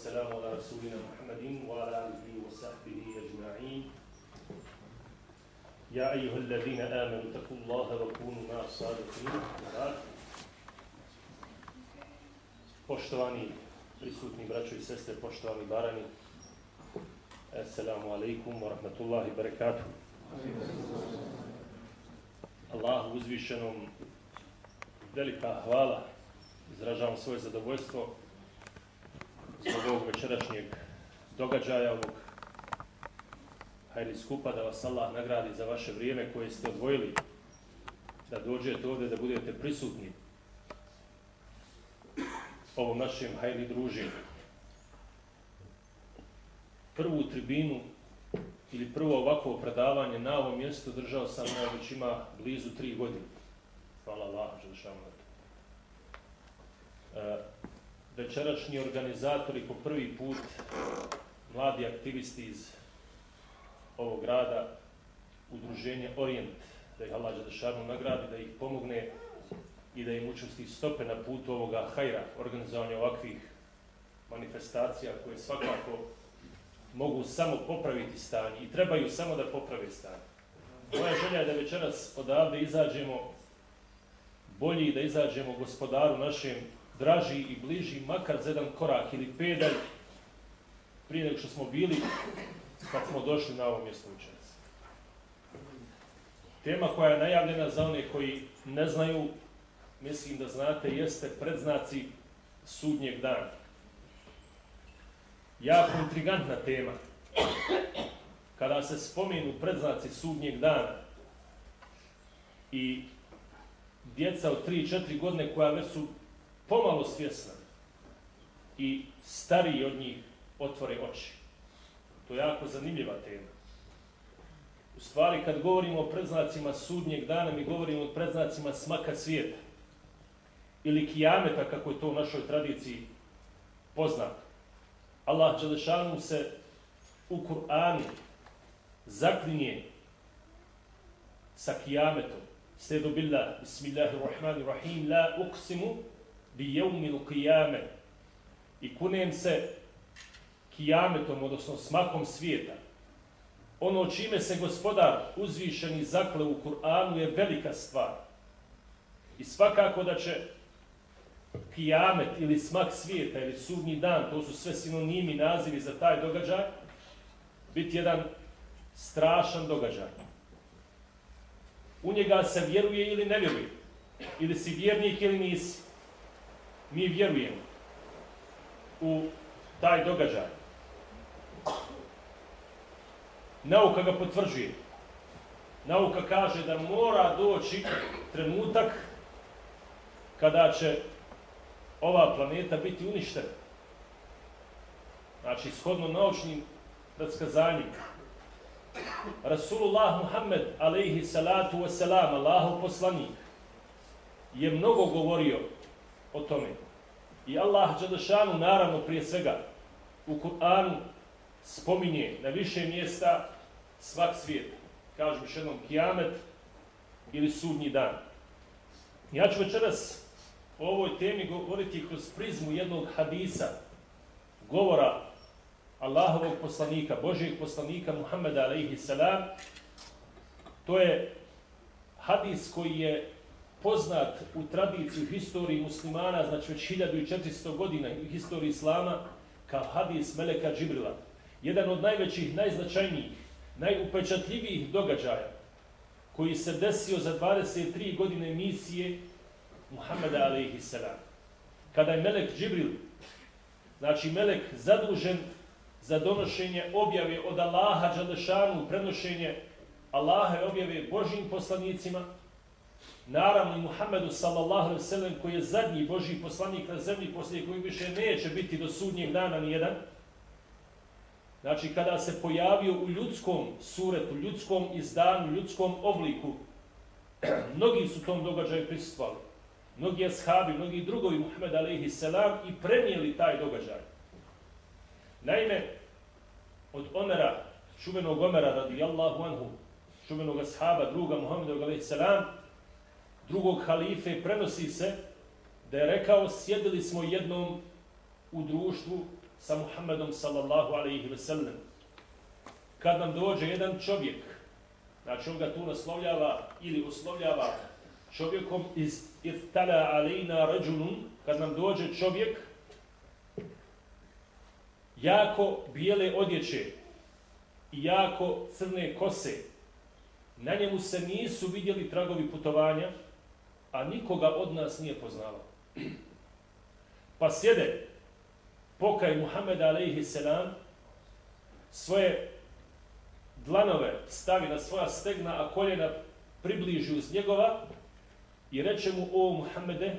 العالمين والصلاة والسلام على رسولنا محمد وعلى آله وصحبه أجمعين يا أيها الذين آمنوا اتقوا الله وكونوا مع الصادقين Poštovani prisutni braćo i sestre, poštovani barani, Assalamu alaikum wa rahmatullahi wa barakatuh. Allahu uzvišenom velika hvala. Izražavam svoje zadovoljstvo zbog ovog večerašnjeg događaja, ovog hajli skupa, da vas Allah nagradi za vaše vrijeme koje ste odvojili, da dođete ovdje, da budete prisutni ovom našem hajli druženju. Prvu tribinu ili prvo ovakvo predavanje na ovom mjestu držao sam na već ima blizu tri godine. Hvala Allah, želešamo na to. E, večerašnji organizatori po prvi put, mladi aktivisti iz ovog grada, udruženje Orient, da ih Allah Đadešanu nagradi, da ih pomogne i da im učesti stope na putu ovoga hajra, organizovanja ovakvih manifestacija koje svakako mogu samo popraviti stanje i trebaju samo da poprave stanje. Moja želja je da večeras odavde izađemo bolji da izađemo gospodaru našem draži i bliži, makar za jedan korak ili pedalj prije nego što smo bili kad smo došli na ovo mjesto učenac. Tema koja je najavljena za one koji ne znaju, mislim da znate, jeste predznaci sudnjeg dana jako intrigantna tema. Kada se spomenu predznaci sudnjeg dana i djeca od 3-4 godine koja već su pomalo svjesna i stariji od njih otvore oči. To je jako zanimljiva tema. U stvari, kad govorimo o predznacima sudnjeg dana, mi govorimo o predznacima smaka svijeta. Ili kijameta, kako je to u našoj tradiciji poznato. Allah Đelešanu se u Kur'anu zaklinje sa kijametom. Sledu billah, bismillahirrahmanirrahim, la uksimu bi jeumil qiyame. I kunem se kijametom, odnosno smakom svijeta. Ono čime se gospodar uzvišeni zakle u Kur'anu je velika stvar. I svakako da će kijamet ili smak svijeta ili sudnji dan, to su sve sinonimi nazivi za taj događaj, biti jedan strašan događaj. U njega se vjeruje ili ne vjeruje. Ili si vjernik ili nisi. Mi vjerujemo u taj događaj. Nauka ga potvrđuje. Nauka kaže da mora doći trenutak kada će ova planeta biti uništena. Znači, shodno naučnim predskazanjima. Rasulullah Muhammed, alaihi salatu wasalam, Allahu poslanik, je mnogo govorio o tome. I Allah Đadešanu, naravno, prije svega, u Kur'anu spominje na više mjesta svak svijet. Kažem još jednom, kijamet ili sudnji dan. Ja ću večeras o ovoj temi govoriti kroz prizmu jednog hadisa, govora Allahovog poslanika, Božijeg poslanika Muhammeda alaihi salam. To je hadis koji je poznat u tradiciji, u historiji muslimana, znači već 1400 godina u historiji islama, kao hadis Meleka Džibrila. Jedan od najvećih, najznačajnijih, najupečatljivijih događaja koji se desio za 23 godine misije Muhammeda alaihi salam. Kada je Melek Džibril, znači Melek zadužen za donošenje objave od Allaha Đalešanu, prenošenje Allaha objave Božim poslanicima, naravno i Muhammedu sallallahu alaihi sallam, koji je zadnji Božji poslanik na zemlji, poslije koji više neće biti do sudnjeg dana ni jedan, znači kada se pojavio u ljudskom suretu, ljudskom izdanu, ljudskom obliku, mnogi su tom događaju prisutvali mnogi ashabi, mnogi drugovi Muhammed alaihi sallam i prenijeli taj događaj. Naime, od Omera, čuvenog Omera radijallahu anhu, čuvenog ashaba, druga Muhammed alaihi sallam, drugog halife, prenosi se da je rekao sjedili smo jednom u društvu sa Muhammedom sallallahu alaihi ve sellem. Kad nam dođe jedan čovjek, znači on ga tu naslovljava ili oslovljava čovjekom iz iftala alejna rajulun, kad nam dođe čovjek jako bijele odjeće i jako crne kose, na njemu se nisu vidjeli tragovi putovanja, a nikoga od nas nije poznavao. Pa sjede pokaj Muhammed alaihi selam svoje dlanove stavi na svoja stegna, a koljena približi uz njegova i reče mu, o Muhammede,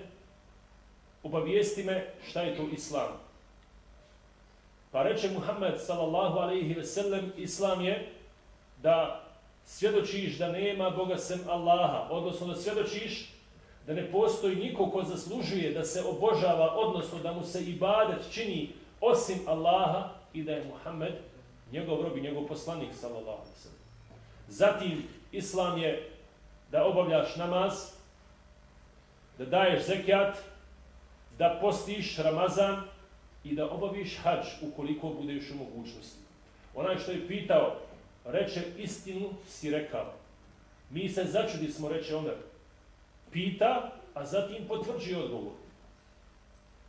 obavijesti me šta je to Islam. Pa reče Muhammed sallallahu alaihi ve sellem, Islam je da svjedočiš da nema Boga sem Allaha, odnosno da svjedočiš da ne postoji niko ko zaslužuje da se obožava, odnosno da mu se ibadet čini osim Allaha i da je Muhammed njegov rob i njegov poslanik, sallallahu alaihi sallam. Zatim, Islam je da obavljaš namaz, da daješ zekijat, da postiš Ramazan i da obaviš hađ ukoliko budeš u mogućnosti. Onaj što je pitao, reče istinu, si rekao. Mi se začudi smo, reče Omer, pita, a zatim potvrđi odgovor.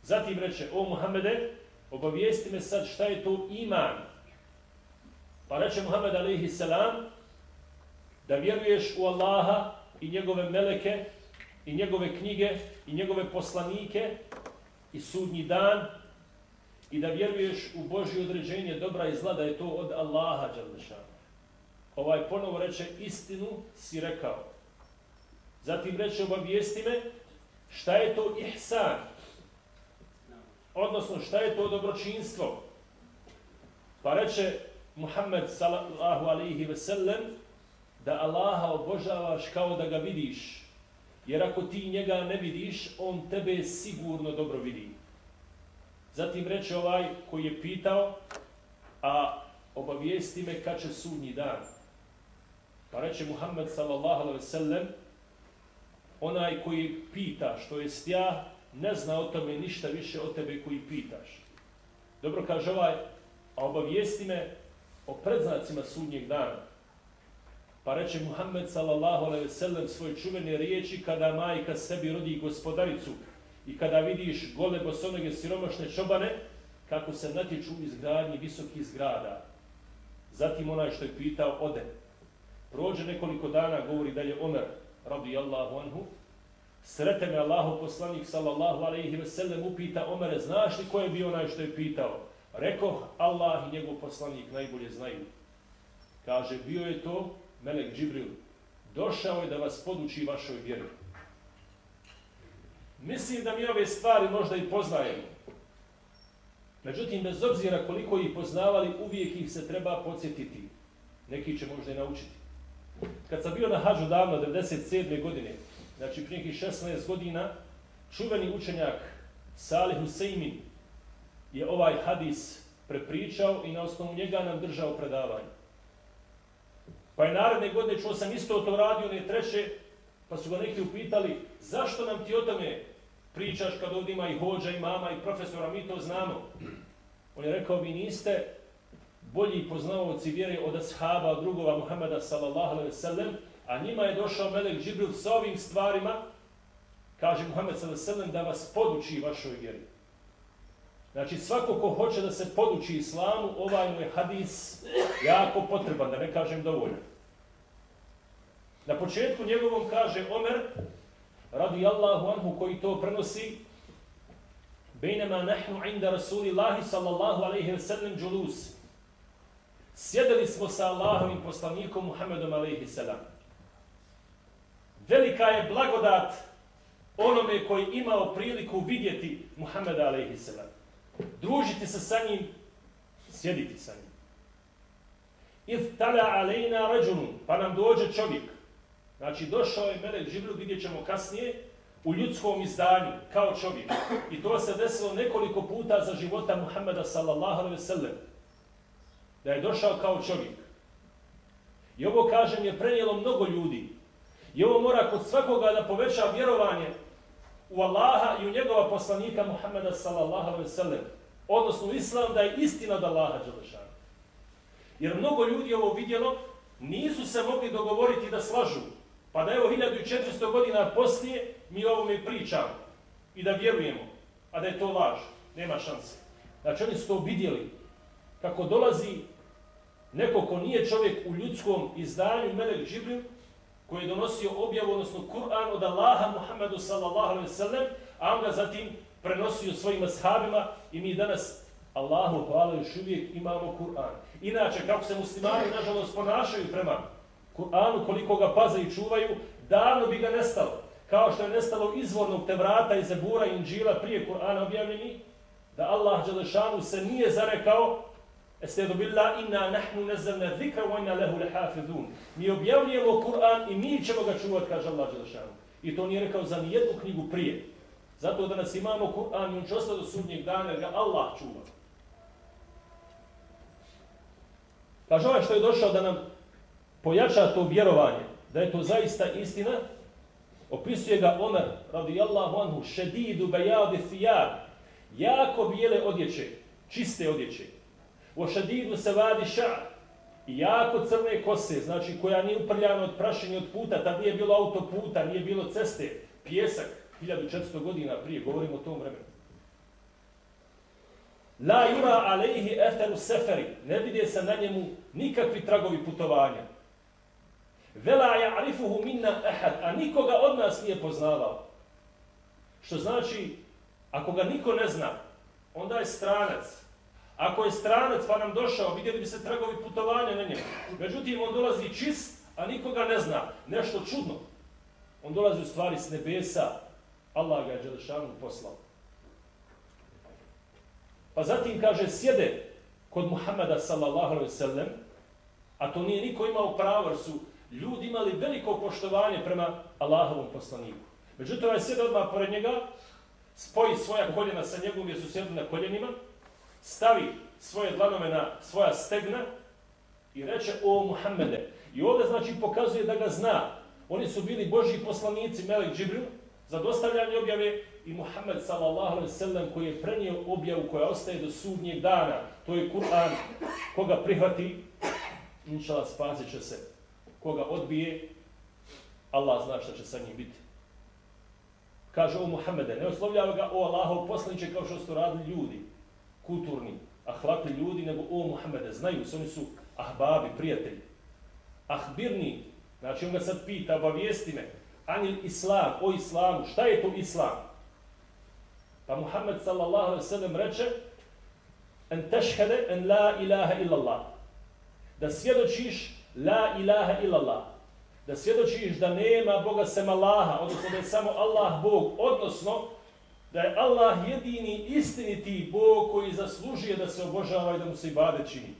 Zatim reče, o Muhammede, obavijesti me sad šta je to iman. Pa reče Muhammed alaihi salam, da vjeruješ u Allaha i njegove meleke i njegove knjige i njegove poslanike i sudnji dan i da vjeruješ u Božje određenje dobra i zla da je to od Allaha Đalešana. Ovaj ponovo reče istinu si rekao. Zatim reče obavijesti me šta je to ihsan. Odnosno šta je to dobročinstvo. Pa reče Muhammed sallallahu alaihi ve sellem da Allaha obožavaš kao da ga vidiš. Jer ako ti njega ne vidiš, on tebe sigurno dobro vidi. Zatim reče ovaj koji je pitao, a obavijesti me kad će sudnji dan. Pa reče Muhammed sallallahu alaihi ve sellem, onaj koji pita što je ja, ne zna o tome ništa više od tebe koji pitaš. Dobro kaže ovaj, a obavijesti me o predznacima sudnjeg dana. Pa reče Muhammed sallallahu alaihi sellem svoje čuvene riječi kada majka sebi rodi gospodaricu i kada vidiš gole bosonoge siromašne čobane kako se natječu izgradnji visokih zgrada. Zatim onaj što je pitao ode. Prođe nekoliko dana, govori dalje Omer, radijallahu anhu, srete me Allahu poslanik sallallahu alaihi ve sellem upita Omere, znaš li ko je bio onaj što je pitao? Reko, Allah i njegov poslanik najbolje znaju. Kaže, bio je to Melek Džibril. Došao je da vas poduči vašoj vjeri. Mislim da mi ove stvari možda i poznajemo. Međutim, bez obzira koliko ih poznavali, uvijek ih se treba podsjetiti. Neki će možda i naučiti. Kad sam bio na hađu davno, 97. godine, znači prije 16 godina, čuveni učenjak Salih Huseymin je ovaj hadis prepričao i na osnovu njega nam držao predavanje. Pa je naredne godine čuo sam isto to radio, ne treće, pa su ga neki upitali, zašto nam ti o tome pričaš kad ovdje ima i hođa, i mama, i profesora, mi to znamo. On je rekao, vi niste bolji poznavoci vjere od ashaba, od drugova Muhammeda sallallahu alaihi sallam, a njima je došao Melek Džibril sa ovim stvarima, kaže Muhammed sallallahu alaihi sallam, da vas poduči vašoj vjeri. Znači, svako ko hoće da se poduči islamu, ovaj mu je hadis jako potreban, da ne kažem dovoljno. Na početku njegovom kaže Omer, radi Allahu anhu koji to prenosi, Bejnema nahnu inda Rasulillahi sallallahu alaihi wa sallam džulus. Sjedili smo sa Allahovim poslanikom Muhammedom alaihi sallam. Velika je blagodat onome koji imao priliku vidjeti Muhammeda alaihi sallam družiti se sa njim, sjediti sa njim. If tala alejna rađunu, pa nam dođe čovjek. Znači, došao je Melek Džibril, vidjet ćemo kasnije, u ljudskom izdanju, kao čovjek. I to se desilo nekoliko puta za života Muhammeda sallallahu alaihi sallam. Da je došao kao čovjek. I ovo, kažem, je prenijelo mnogo ljudi. I ovo mora kod svakoga da poveća vjerovanje u Allaha i u njegova poslanika Muhammeda sallallahu alaihi sallam. Odnosno islam da je istina od Allaha Đelešana. Jer mnogo ljudi ovo vidjelo, nisu se mogli dogovoriti da slažu. Pa da evo 1400 godina poslije mi o ovome pričamo i da vjerujemo, a da je to laž. Nema šanse. Znači oni su to vidjeli kako dolazi neko ko nije čovjek u ljudskom izdanju, Melek Džibril, koji je donosio objavu, odnosno Kur'an od Allaha Muhammedu sallallahu alaihi sallam, a on ga zatim prenosio svojim ashabima i mi danas Allahu hvala još uvijek imamo Kur'an. Inače, kako se muslimani nažalost ponašaju prema Kur'anu, koliko ga paze i čuvaju, davno bi ga nestalo. Kao što je nestalo izvornog tevrata iz Ebura i Inđila prije Kur'ana objavljeni, da Allah Đelešanu se nije zarekao Estedu billah inna nahnu nazzalna dhikra wa inna lahu lahafizun. Mi objavljujemo Kur'an i mi ćemo ga čuvati, kaže Allah Đelešanu. I to nije rekao za nijednu knjigu prije. Zato da nas imamo Kur'an i on će ostati do sudnjeg dana jer ga Allah čuva. Kaže ovaj što je došao da nam pojača to vjerovanje, da je to zaista istina, opisuje ga Omer, radijallahu anhu, šedidu bejadi thijad, jako bijele odjeće, čiste odjeće. Ošadidu se vadi ša, jako crne kose, znači koja nije uprljana od prašenja od puta, tad nije bilo autoputa, nije bilo ceste, pjesak, 1400 godina prije, govorimo o tom vremenu. La yura alejhi etheru seferi, ne vidi se na njemu nikakvi tragovi putovanja. Vela ja'rifuhu minna ahad, a nikoga od nas nije poznavao. Što znači, ako ga niko ne zna, onda je stranac. Ako je stranac pa nam došao, vidjeli bi se tragovi putovanja na njemu. Međutim, on dolazi čist, a nikoga ne zna. Nešto čudno. On dolazi u stvari s nebesa. Allah ga je Đelešanu poslao. Pa zatim kaže, sjede kod Muhammeda sallallahu alaihi sallam, a to nije niko imao pravo, jer su ljudi imali veliko poštovanje prema Allahovom poslaniku. Međutim, ovaj sjede odmah pored njega, spoji svoja koljena sa njegovom jer su sjedli na koljenima, stavi svoje dlanove na svoja stegna i reče o Muhammede. I ovdje znači pokazuje da ga zna. Oni su bili Božji poslanici, Melek Džibril, za dostavljanje objave i Muhammed sallallahu alaihi sallam koji je prenio objavu koja ostaje do sudnjeg dana. To je Kur'an. Koga prihvati, inšala spasit će se. Koga odbije, Allah zna šta će sa njim biti. Kaže o Muhammede, ne oslovljava ga o Allahov poslaniče kao što su radili ljudi, kulturni, ahlakli ljudi, nego o Muhammede, znaju se, oni su ahbabi, prijatelji. Ahbirni, znači on ga sad pita, obavijesti me, anil islam, o islamu, šta je to islam? Pa Muhammed sallallahu alaihi sallam reče, en tešhede en la ilaha illallah. Da svjedočiš la ilaha illallah. Da svjedočiš da nema Boga sem Allaha, odnosno da je samo Allah Bog, odnosno da je Allah jedini istiniti Bog koji zaslužuje da se obožava i da mu se ibade čini.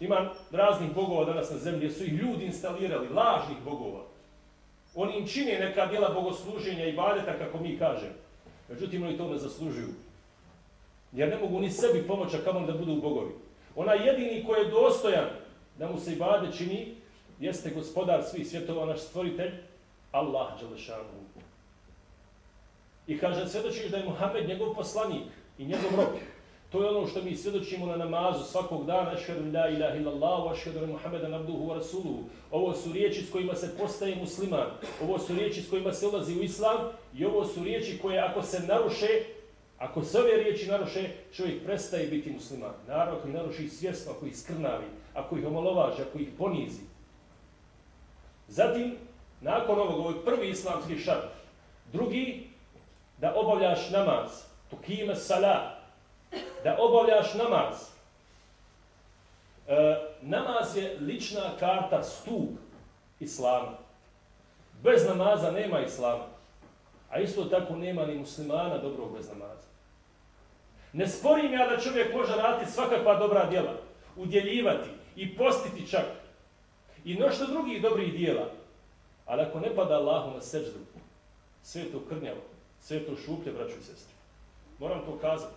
Ima raznih bogova danas na zemlji, su ih ljudi instalirali, lažnih bogova. Oni im čine neka djela bogosluženja i badeta, kako mi kažemo. Međutim, oni to ne zaslužuju. Jer ne mogu ni sebi pomoći, a kamo da budu bogovi. Ona jedini koji je dostojan da mu se ibade čini, jeste gospodar svih svjetova, naš stvoritelj, Allah Đelešanu. I kaže, svjedočiš da je Muhammed njegov poslanik i njegov rok. To je ono što mi svjedočimo na namazu svakog dana, ašhedu la ilaha illallah, ašhedu Muhammeda nabduhu wa rasuluhu. Ovo su riječi s kojima se postaje musliman. Ovo su riječi s kojima se ulazi u islam. I ovo su riječi koje ako se naruše, ako se ove riječi naruše, čovjek prestaje biti musliman. Naravno, ako ih naruši svjesno, ako ih skrnavi, ako ih omalovaže, ako ih ponizi. Zatim, nakon ovog, ovo je prvi islamski šart. Drugi, da obavljaš namaz. Tukime sala, da obavljaš namaz. E, namaz je lična karta, stup islama. Bez namaza nema islama. A isto tako nema ni muslimana dobrog bez namaza. Ne sporim ja da čovjek može raditi svakakva dobra djela, udjeljivati i postiti čak i nošto drugih dobrih djela. Ali ako ne pada Allahu na seždu, sve to krnjavo, sve to šuplje, braću i sestri. Moram to kazati.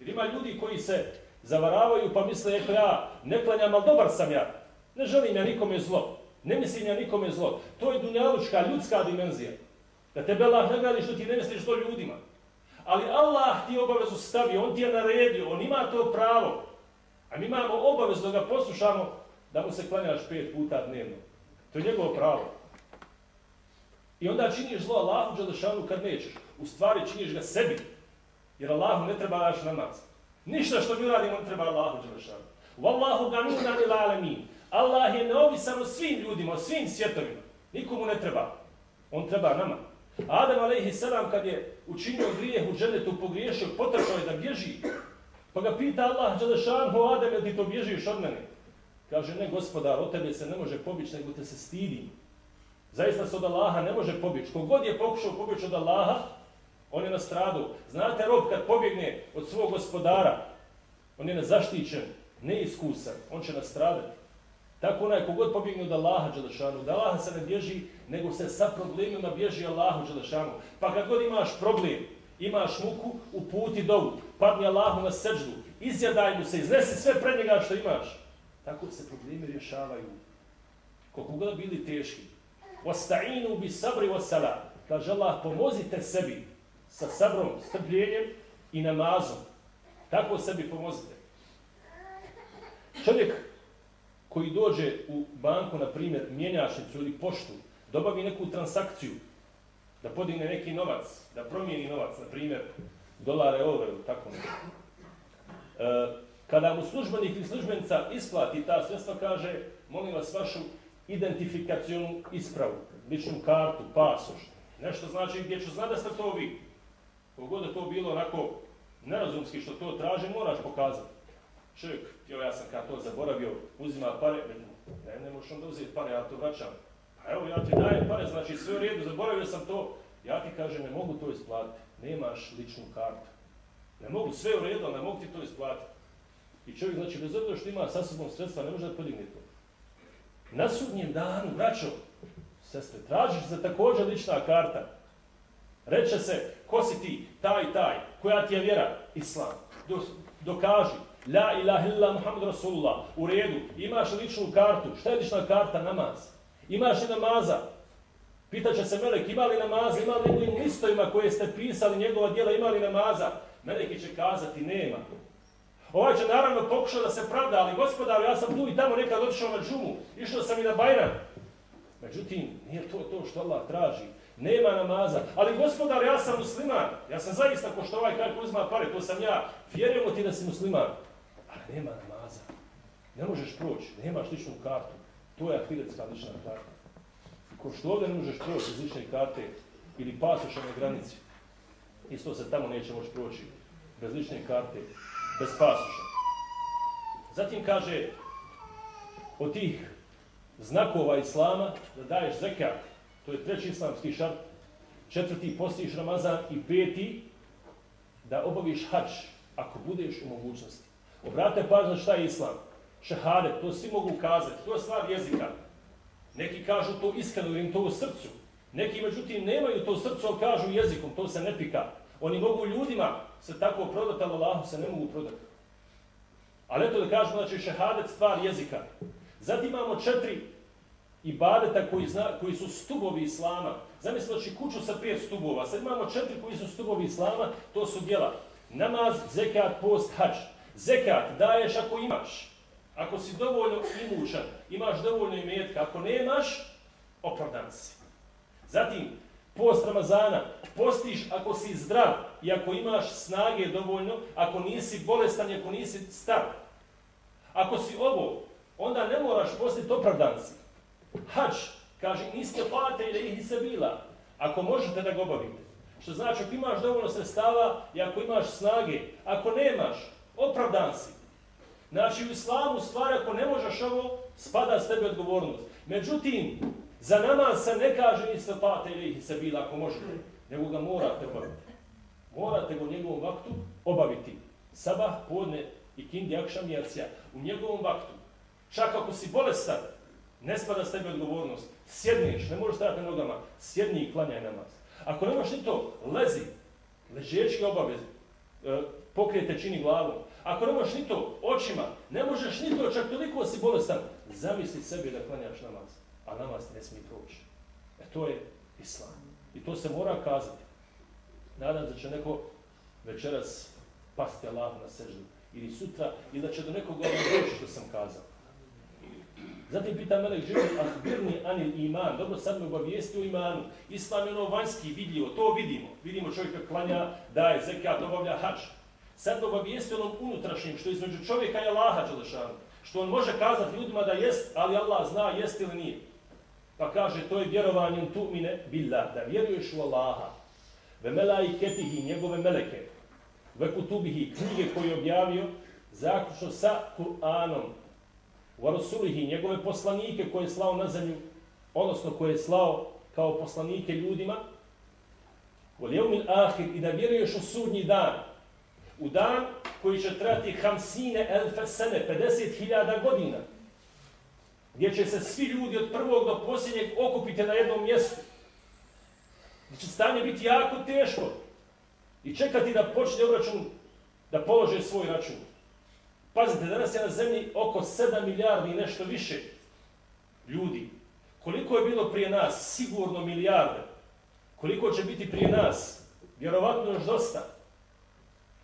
Jer ima ljudi koji se zavaravaju pa misle, eto ja ne klanjam, ali dobar sam ja. Ne želim ja nikome zlo. Ne mislim ja nikome zlo. To je dunjalučka, ljudska dimenzija. Da tebe Allah nagradi što ti ne misliš to ljudima. Ali Allah ti obavezu stavio, on ti je naredio, on ima to pravo. A mi imamo obavezu da ga poslušamo da mu se klanjaš pet puta dnevno. To je njegovo pravo. I onda činiš zlo Allahu Đelešanu kad nećeš. U stvari činiš ga sebi. Jer Allahu ne treba naš namaz. Ništa što mi radimo ne treba Allahu Đelešanu. Wallahu ganuna il alamin. Allah je neovisan o svim ljudima, o svim svjetovima. Nikomu ne treba. On treba nama. Adam alaihi salam kad je učinio grijeh u dženetu, pogriješio, potršao je da bježi. Pa ga pita Allah, Đalešan, ho Adam, jel ti to bježiš od mene? Kaže, ne gospodar, od tebe se ne može pobići, nego te se stidim. Zaista se od Allaha ne može pobjeći. Kogod je pokušao pobjeći od Allaha, on je na stradu. Znate, rob kad pobjegne od svog gospodara, on je nezaštićen, neiskusan, on će nastradati. Tako onaj kogod pobjegne od Allaha Đelešanu, da Allaha se ne bježi, nego se sa problemima bježi Allahu Đelešanu. Pa kad god imaš problem, imaš muku, uputi dovu, padni Allahu na srđu, izjadaj mu se, iznesi sve pred njega što imaš. Tako se problemi rješavaju. Koliko god bili teški. Osta'inu bi sabri wa salam. Kaže Allah, pomozite sebi sa sabrom, strpljenjem i namazom. Tako sebi pomozite. Čovjek koji dođe u banku, na primjer, mjenjašnicu ili poštu, dobavi neku transakciju, da podigne neki novac, da promijeni novac, na primjer, dolare, eure ili tako nešto. E, kada mu službenik ili službenica isplati ta sredstva, kaže, molim vas vašu identifikacijonu ispravu, ličnu kartu, pasoš, nešto znači gdje ću znati da ste to vi. Kogod je to bilo onako nerazumski što to traže, moraš pokazati. Čovjek, jo, ja sam kad to zaboravio, uzima pare, ne, ne možeš onda uzeti pare, ja to vraćam. Pa evo, ja ti dajem pare, znači sve u redu, zaboravio sam to, ja ti kažem, ne mogu to isplatiti, nemaš ličnu kartu. Ne mogu, sve u redu, ne mogu ti to isplatiti. I čovjek, znači, bez obzira što ima sa sobom sredstva, ne može da podigne to. Na sudnjem danu, braćo, sestre, tražiš se također lična karta. Reče se, ko si ti, taj taj, koja ti je vjera? Islam. Do, Dokaži. La ilaha illa Muhammed Rasulullah. U redu. Imaš ličnu kartu. Šta je lična karta? Namaz. Imaš li namaza? Pitaće se Melek, ima li namaza? Ima li njegovim listovima koje ste pisali njegova djela? Ima li namaza? Meleki će kazati, nema. Ovaj će naravno pokušao da se pravda, ali gospodar, ja sam tu i tamo nekad otišao na džumu, išao sam i na Bajran. Međutim, nije to to što Allah traži. Nema namaza. Ali gospodar, ja sam musliman. Ja sam zaista ko što ovaj kaj uzma pare, to sam ja. Vjerujemo ti da si musliman. Ali nema namaza. Ne možeš proći, nemaš ličnu kartu. To je akvidetska lična karta. Ko što ovdje ne možeš proći iz lične karte ili pasoša na granici, isto se tamo neće moći proći bez lične karte bez pasuša. Zatim kaže od tih znakova Islama da daješ zekat, to je treći islamski šart, četvrti postiš Ramazan i peti da obaviš hač ako budeš u mogućnosti. Obrate pažnje šta je Islam. Šehade, to svi mogu kazati, to je stvar jezika. Neki kažu to iskreno, im to u srcu. Neki, međutim, nemaju to srcu, ali kažu jezikom, to se ne pika. Oni mogu ljudima se tako prodati, ali Allahu se ne mogu prodati. Ali eto da kažemo, znači šehadet stvar jezika. Zatim imamo četiri ibadeta koji, zna, koji su stubovi Islama. Zamislite, znači kuću sa pet stubova. Sad imamo četiri koji su stubovi Islama, to su djela. Namaz, zekat, post, hač. Zekat daješ ako imaš. Ako si dovoljno imućan, imaš dovoljno imetka. Ako nemaš, opravdan si. Zatim, post Ramazana, postiš ako si zdrav i ako imaš snage dovoljno, ako nisi bolestan i ako nisi star. Ako si ovo, onda ne moraš postiti opravdanci. Hač, kaže, niste plate ili ih se bila, ako možete da ga obavite. Što znači, ako imaš dovoljno sredstava i ako imaš snage, ako nemaš, opravdan si. Znači, u islamu stvar, ako ne možeš ovo, spada s tebe odgovornost. Međutim, Za namaz se ne kaže ni pa ili se bila ako možete, nego ga morate obaviti. Morate ga u njegovom vaktu obaviti. Sabah, podne i kindi, akšam i acija. U njegovom vaktu. Čak ako si bolestan, ne spada s tebe odgovornost. Sjedniš, ne možeš stajati na nogama. Sjedni i klanjaj namaz. Ako nemaš ni to, lezi. Ležeći obavez. E, pokrijete čini glavom. Ako nemaš ni to, očima. Ne možeš ni to, čak toliko si bolestan. Zamisli sebi da klanjaš namaz a vas ne smije proći. E to je islam. I to se mora kazati. Nadam se da će neko večeras pasti Allah na seždu. Ili sutra, ili da će do nekog ovog doći što sam kazao. Zatim pita Melek Žibril, ahbirni anil iman. Dobro, sad me obavijesti o imanu. Islam je ono vanjski, vidljivo, to vidimo. Vidimo čovjeka klanja, daje zekat, obavlja hač. Sad me obavijesti onom unutrašnjim, što između čovjeka i Allaha Đelešanu. Što on može kazati ljudima da jest, ali Allah zna jest ili nije. Pa kaže, to je vjerovanjem tu mine billah, da vjeruješ u Allaha. Ve melaiketihi, njegove meleke. Ve kutubihi, knjige koje je objavio, zaključno sa Kur'anom, u Rasulihi, njegove poslanike koje je slao na zemlju, odnosno koje je slao kao poslanike ljudima, u lijevmin ahir i da vjeruješ u sudnji dan, u dan koji će trati hamsine elfe sene, 50.000 godina, gdje će se svi ljudi od prvog do posljednjeg okupiti na jednom mjestu, gdje će stanje biti jako teško i čekati da počne obračun, da polože svoj račun. Pazite, danas je na zemlji oko 7 milijardi i nešto više ljudi. Koliko je bilo prije nas? Sigurno milijarde. Koliko će biti prije nas? Vjerovatno još dosta.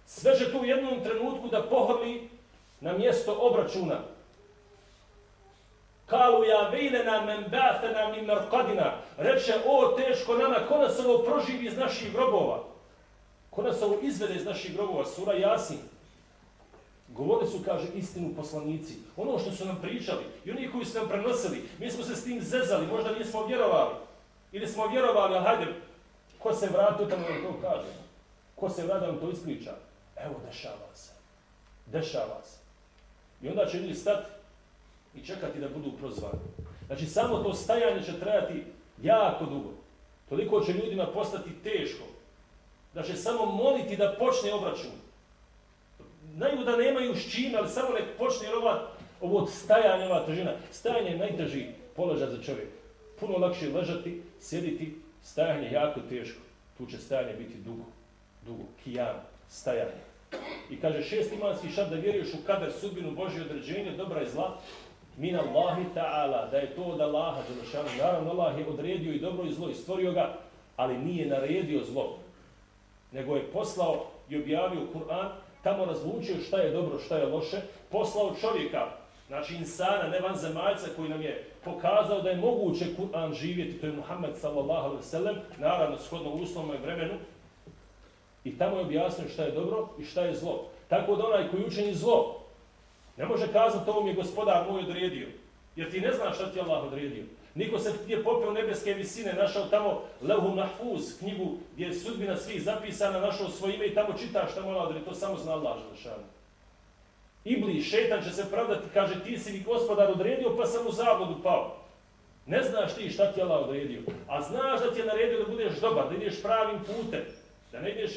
Sve će tu u jednom trenutku da pohodli na mjesto obračuna. Kalu ja vejlena nam men bate min marqadina. Reče, o teško nama, ko nas ovo proživi iz naših grobova? Ko nas ovo izvede iz naših grobova? Sura Jasin. Govorili su, kaže, istinu poslanici. Ono što su nam pričali i oni koji su nam prenosili, mi smo se s tim zezali, možda nismo vjerovali. Ili smo vjerovali, ali hajde, ko se vratio tamo nam to kaže. Ko se vratio nam to ispriča. Evo, dešava se. Dešava se. I onda će ljudi stati i čekati da budu prozvani. Znači, samo to stajanje će trajati jako dugo. Toliko će ljudima postati teško. Da će samo moliti da počne obračun znaju da nemaju s čim, ali samo nek počne ova, ovo stajanje, ova težina. Stajanje je najteži položaj za čovjek. Puno lakše ležati, sjediti, stajanje je jako teško. Tu će stajanje biti dugo, dugo, kijan, stajanje. I kaže šest imanski šab da vjeruješ u kader sudbinu Božje određenje, dobra i zla, min Allahi ta'ala, da je to od Allaha, Đelešanu. Naravno, Allah je odredio i dobro i zlo i stvorio ga, ali nije naredio zlo. Nego je poslao i objavio Kur'an tamo razlučio šta je dobro, šta je loše, poslao čovjeka, znači insana, ne van zemaljca koji nam je pokazao da je moguće Kur'an živjeti, to je Muhammed sallallahu alaihi sallam, naravno shodno uslovnom vremenu, i tamo je objasnio šta je dobro i šta je zlo. Tako da onaj koji učeni zlo, ne može kazati ovo mi je gospodar moj odredio, jer ti ne znaš šta ti Allah odredio. Niko se nije popio nebeske visine, našao tamo Lehu Mahfuz, knjigu gdje je sudbina svih zapisana, našao svoje ime i tamo čita šta mora odrediti. to samo zna Allah Želešanu. Ibli, šetan će se pravdati, kaže ti si mi gospodar odredio pa sam u zabludu pao. Ne znaš ti šta ti Allah odredio, a znaš da ti je naredio da budeš dobar, da ideš pravim putem, da ne ideš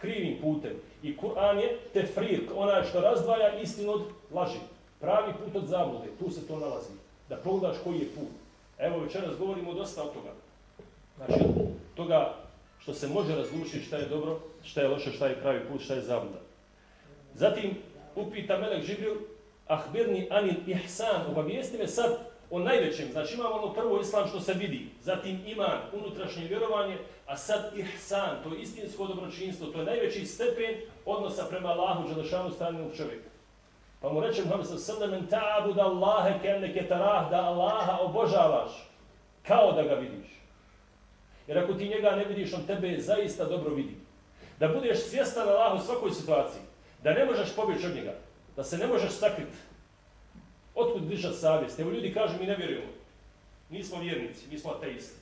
krivim putem. I Kur'an je tefrik, onaj što razdvaja istinu od laži. Pravi put od zablude, tu se to nalazi. Da pogledaš koji je put. Evo večeras govorimo dosta od toga. Znači, toga što se može razlučiti šta je dobro, šta je loše, šta je pravi put, šta je zabluda. Zatim upita Melek Žibril, ahbirni anil ihsan, obavijesti me sad o najvećem. Znači imamo ono prvo islam što se vidi, zatim iman, unutrašnje vjerovanje, a sad ihsan, to je istinsko dobročinstvo, to je najveći stepen odnosa prema Allahu, Đelešanu, stranog čovjeka. Pa mu reče Muhammed sa sallam, ta'abu da Allahe kenne ketarah, da Allaha obožavaš, kao da ga vidiš. Jer ako ti njega ne vidiš, on tebe zaista dobro vidi. Da budeš svjestan Allahu u svakoj situaciji, da ne možeš pobjeći od njega, da se ne možeš sakriti. Otkud diža savjest? Evo ljudi kažu mi ne vjerujemo. Nismo vjernici, mi smo ateisti.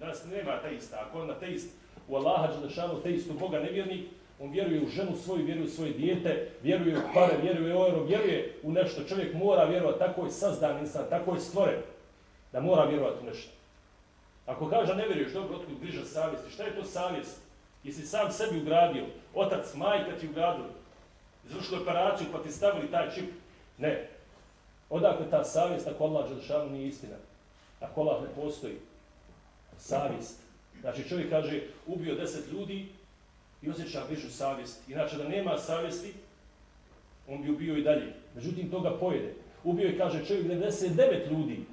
Danas nema ateista. Ako on ateist u Allaha, Đelešanu, ateistu Boga nevjernik, on vjeruje u ženu svoju, vjeruje u svoje dijete, vjeruje u pare, vjeruje u euro, vjeruje u nešto. Čovjek mora vjerovati, tako je sazdan insan, tako je stvoren, da mora vjerovati u nešto. Ako kaže ne vjeruješ, dobro, otkud griža savjest? šta je to savjest? Jesi sam sebi ugradio, otac, majka ti ugradili, izvršili operaciju pa ti stavili taj čip? Ne. Odakle ta savjest ako Allah Đelšanu nije istina? Ako Allah ne postoji? Savjest. Znači čovjek kaže, ubio deset ljudi, i osjeća bližu savjest. Inače, da nema savjesti, on bi ubio i dalje. Međutim, toga pojede. Ubio je, kaže čovjek, 99 ljudi,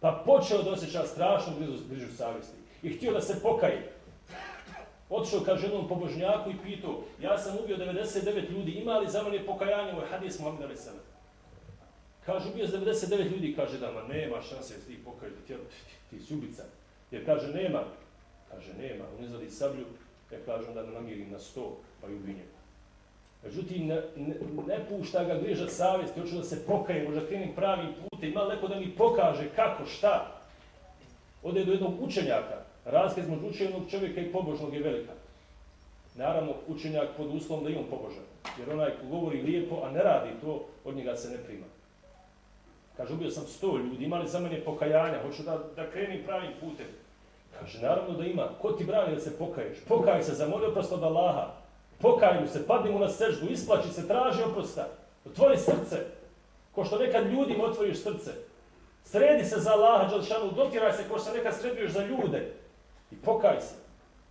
pa počeo da osjeća strašnu bližu, bližu savjesti. i htio da se pokaje. Otišao, kaže, jednom pobožnjaku i pitao, ja sam ubio 99 ljudi, ima li za mene pokajanje, ovo je hadis Muhammed Ali Sala. Kaže, ubio 99 ljudi, kaže, da, ma nema šanse ti pokaješ, ti, ti, ti ti ubica. Jer kaže, nema. Kaže, nema. On izvadi sablju, ja kaže, onda namirim na sto, pa i ubinjem. Međutim, ne, ne, ne pušta ga griža savjesti, hoću da se pokaje, možda krenim pravim putem, ima neko da mi pokaže kako, šta. Ode do jednog učenjaka, razlika između učenog čovjeka i pobožnog je velika. Naravno, učenjak pod uslovom da je on pobožan. Jer onaj ko govori lijepo, a ne radi to, od njega se ne prima. Kaže, ubio sam sto ljudi, imali za mene pokajanja, hoću da, da krenim pravim putem. Kaže, naravno da ima. Ko ti brani da se pokaješ? Pokaj se, zamoli oprost od Allaha. Pokaj mu se, padni mu na seždu, isplači se, traži oprosta. Otvori srce. Ko što nekad ljudima otvoriš srce. Sredi se za Allaha, Đalšanu, dotiraj se ko što nekad sreduješ za ljude. I pokaj se.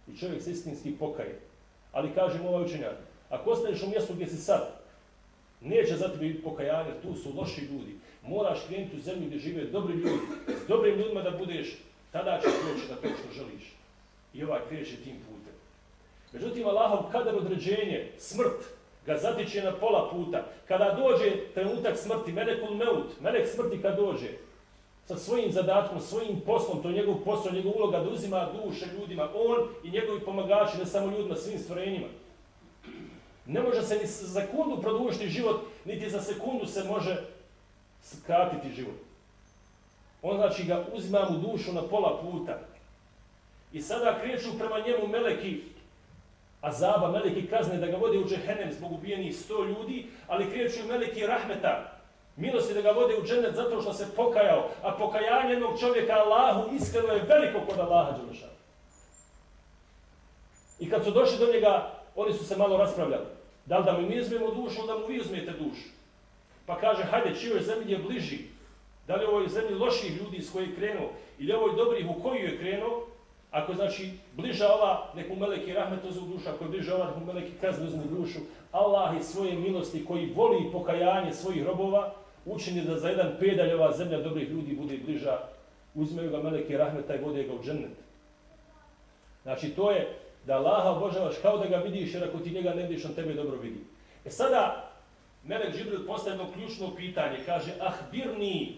I čovjek se istinski pokaje. Ali kažem ovaj učenjak, ako ostaneš u mjestu gdje si sad, neće za tebe biti pokajanje, tu su loši ljudi. Moraš krenuti u zemlju gdje žive dobri ljudi, s dobrim ljudima da budeš, tada ćeš doći na to što želiš. I ovaj kreće tim putem. Međutim, Allahov kadar određenje, smrt, ga zatiče na pola puta. Kada dođe trenutak smrti, melekul meut, melek smrti kad dođe, sa svojim zadatkom, svojim poslom, to je njegov posao, njegov uloga da uzima duše ljudima, on i njegovi pomagači, ne samo ljudima, svim stvorenjima. Ne može se ni za sekundu produžiti život, niti za sekundu se može skratiti život. On znači ga uzima mu dušu na pola puta. I sada kreću prema njemu meleki azaba, meleki kazne da ga vode u džehennem zbog ubijenih sto ljudi, ali kreću meleki rahmeta, milosti da ga vode u džennet zato što se pokajao, a pokajanje jednog čovjeka Allahu iskreno je veliko kod Allaha Đelešana. I kad su došli do njega, oni su se malo raspravljali. Da li da mi uzmemo dušu, da mu vi uzmete dušu. Pa kaže, hajde, čio je zemlji je bliži. Da li ovoj zemlji loših ljudi iz koje je krenuo, ili ovoj dobrih u koju je krenuo, ako znači bliža ova, nek mu meleki rahmet uzmu dušu, ako je bliža ova, nek mu meleki kazne uzmu dušu, Allah i svoje milosti koji voli pokajanje svojih robova, učini da za jedan pedalj ova zemlja dobrih ljudi bude bliža, uzmeju ga meleki rahmeta i vode ga u džennet. Znači to je da Allaha obožavaš kao da ga vidiš, jer ako ti njega ne vidiš, on tebe dobro vidi. E sada, Melek Džibril postaje jedno ključno pitanje, kaže, ah birni,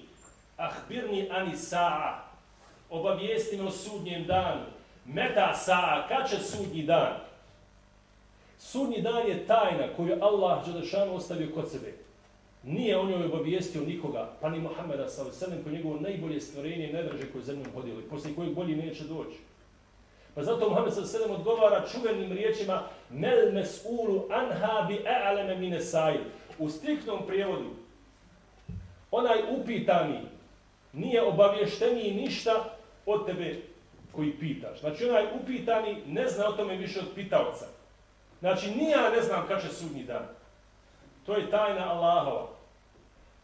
ahbirni ani sa'a, obavijesti me o sudnjem danu, meta sa'a, kad će sudnji dan? Sudnji dan je tajna koju Allah Đelešanu ostavio kod sebe. Nije on joj obavijestio nikoga, pa ni Muhammeda sa Veselem, koji je njegovo najbolje stvorenje i najdraže koje zemljom hodili, poslije kojeg bolji neće doći. Pa zato Muhammed sa Veselem odgovara čuvenim riječima Mel mes'ulu anha bi e'aleme mine sajl. U striktnom prijevodu, onaj upitani nije obavješteniji ništa od tebe koji pitaš. Znači onaj upitani ne zna o tome više od pitavca. Znači nija ne znam kad će sudnji dan. To je tajna Allahova.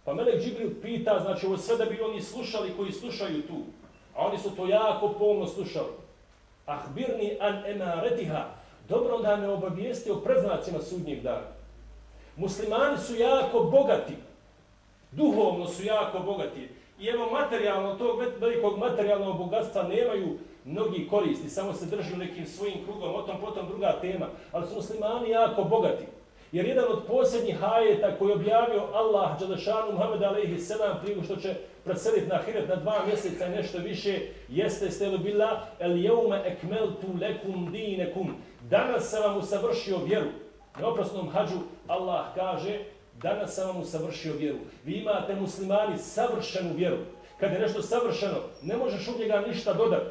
Pa Melek Džibril pita, znači ovo sve da bi oni slušali koji slušaju tu. A oni su to jako pomno slušali. Ahbirni an emaretiha. Dobro da ne obavijesti o predznacima sudnjeg dana. Muslimani su jako bogati. Duhovno su jako bogati. I evo materijalno, tog velikog materijalnog bogatstva nemaju mnogi koristi. Samo se drži u nekim svojim krugom. O tom potom druga tema. Ali su muslimani jako bogati. Jer jedan od posljednjih hajeta koji je objavio Allah, Đalešanu, Muhammed Aleyhi Selam, prije što će preseliti na Hiret na dva mjeseca i nešto više, jeste stelu bila, el jeume ekmeltu lekum dinekum. Danas sam vam usavršio vjeru. Na oprosnom hađu Allah kaže, danas sam vam usavršio vjeru. Vi imate muslimani savršenu vjeru. Kad je nešto savršeno, ne možeš u njega ništa dodati.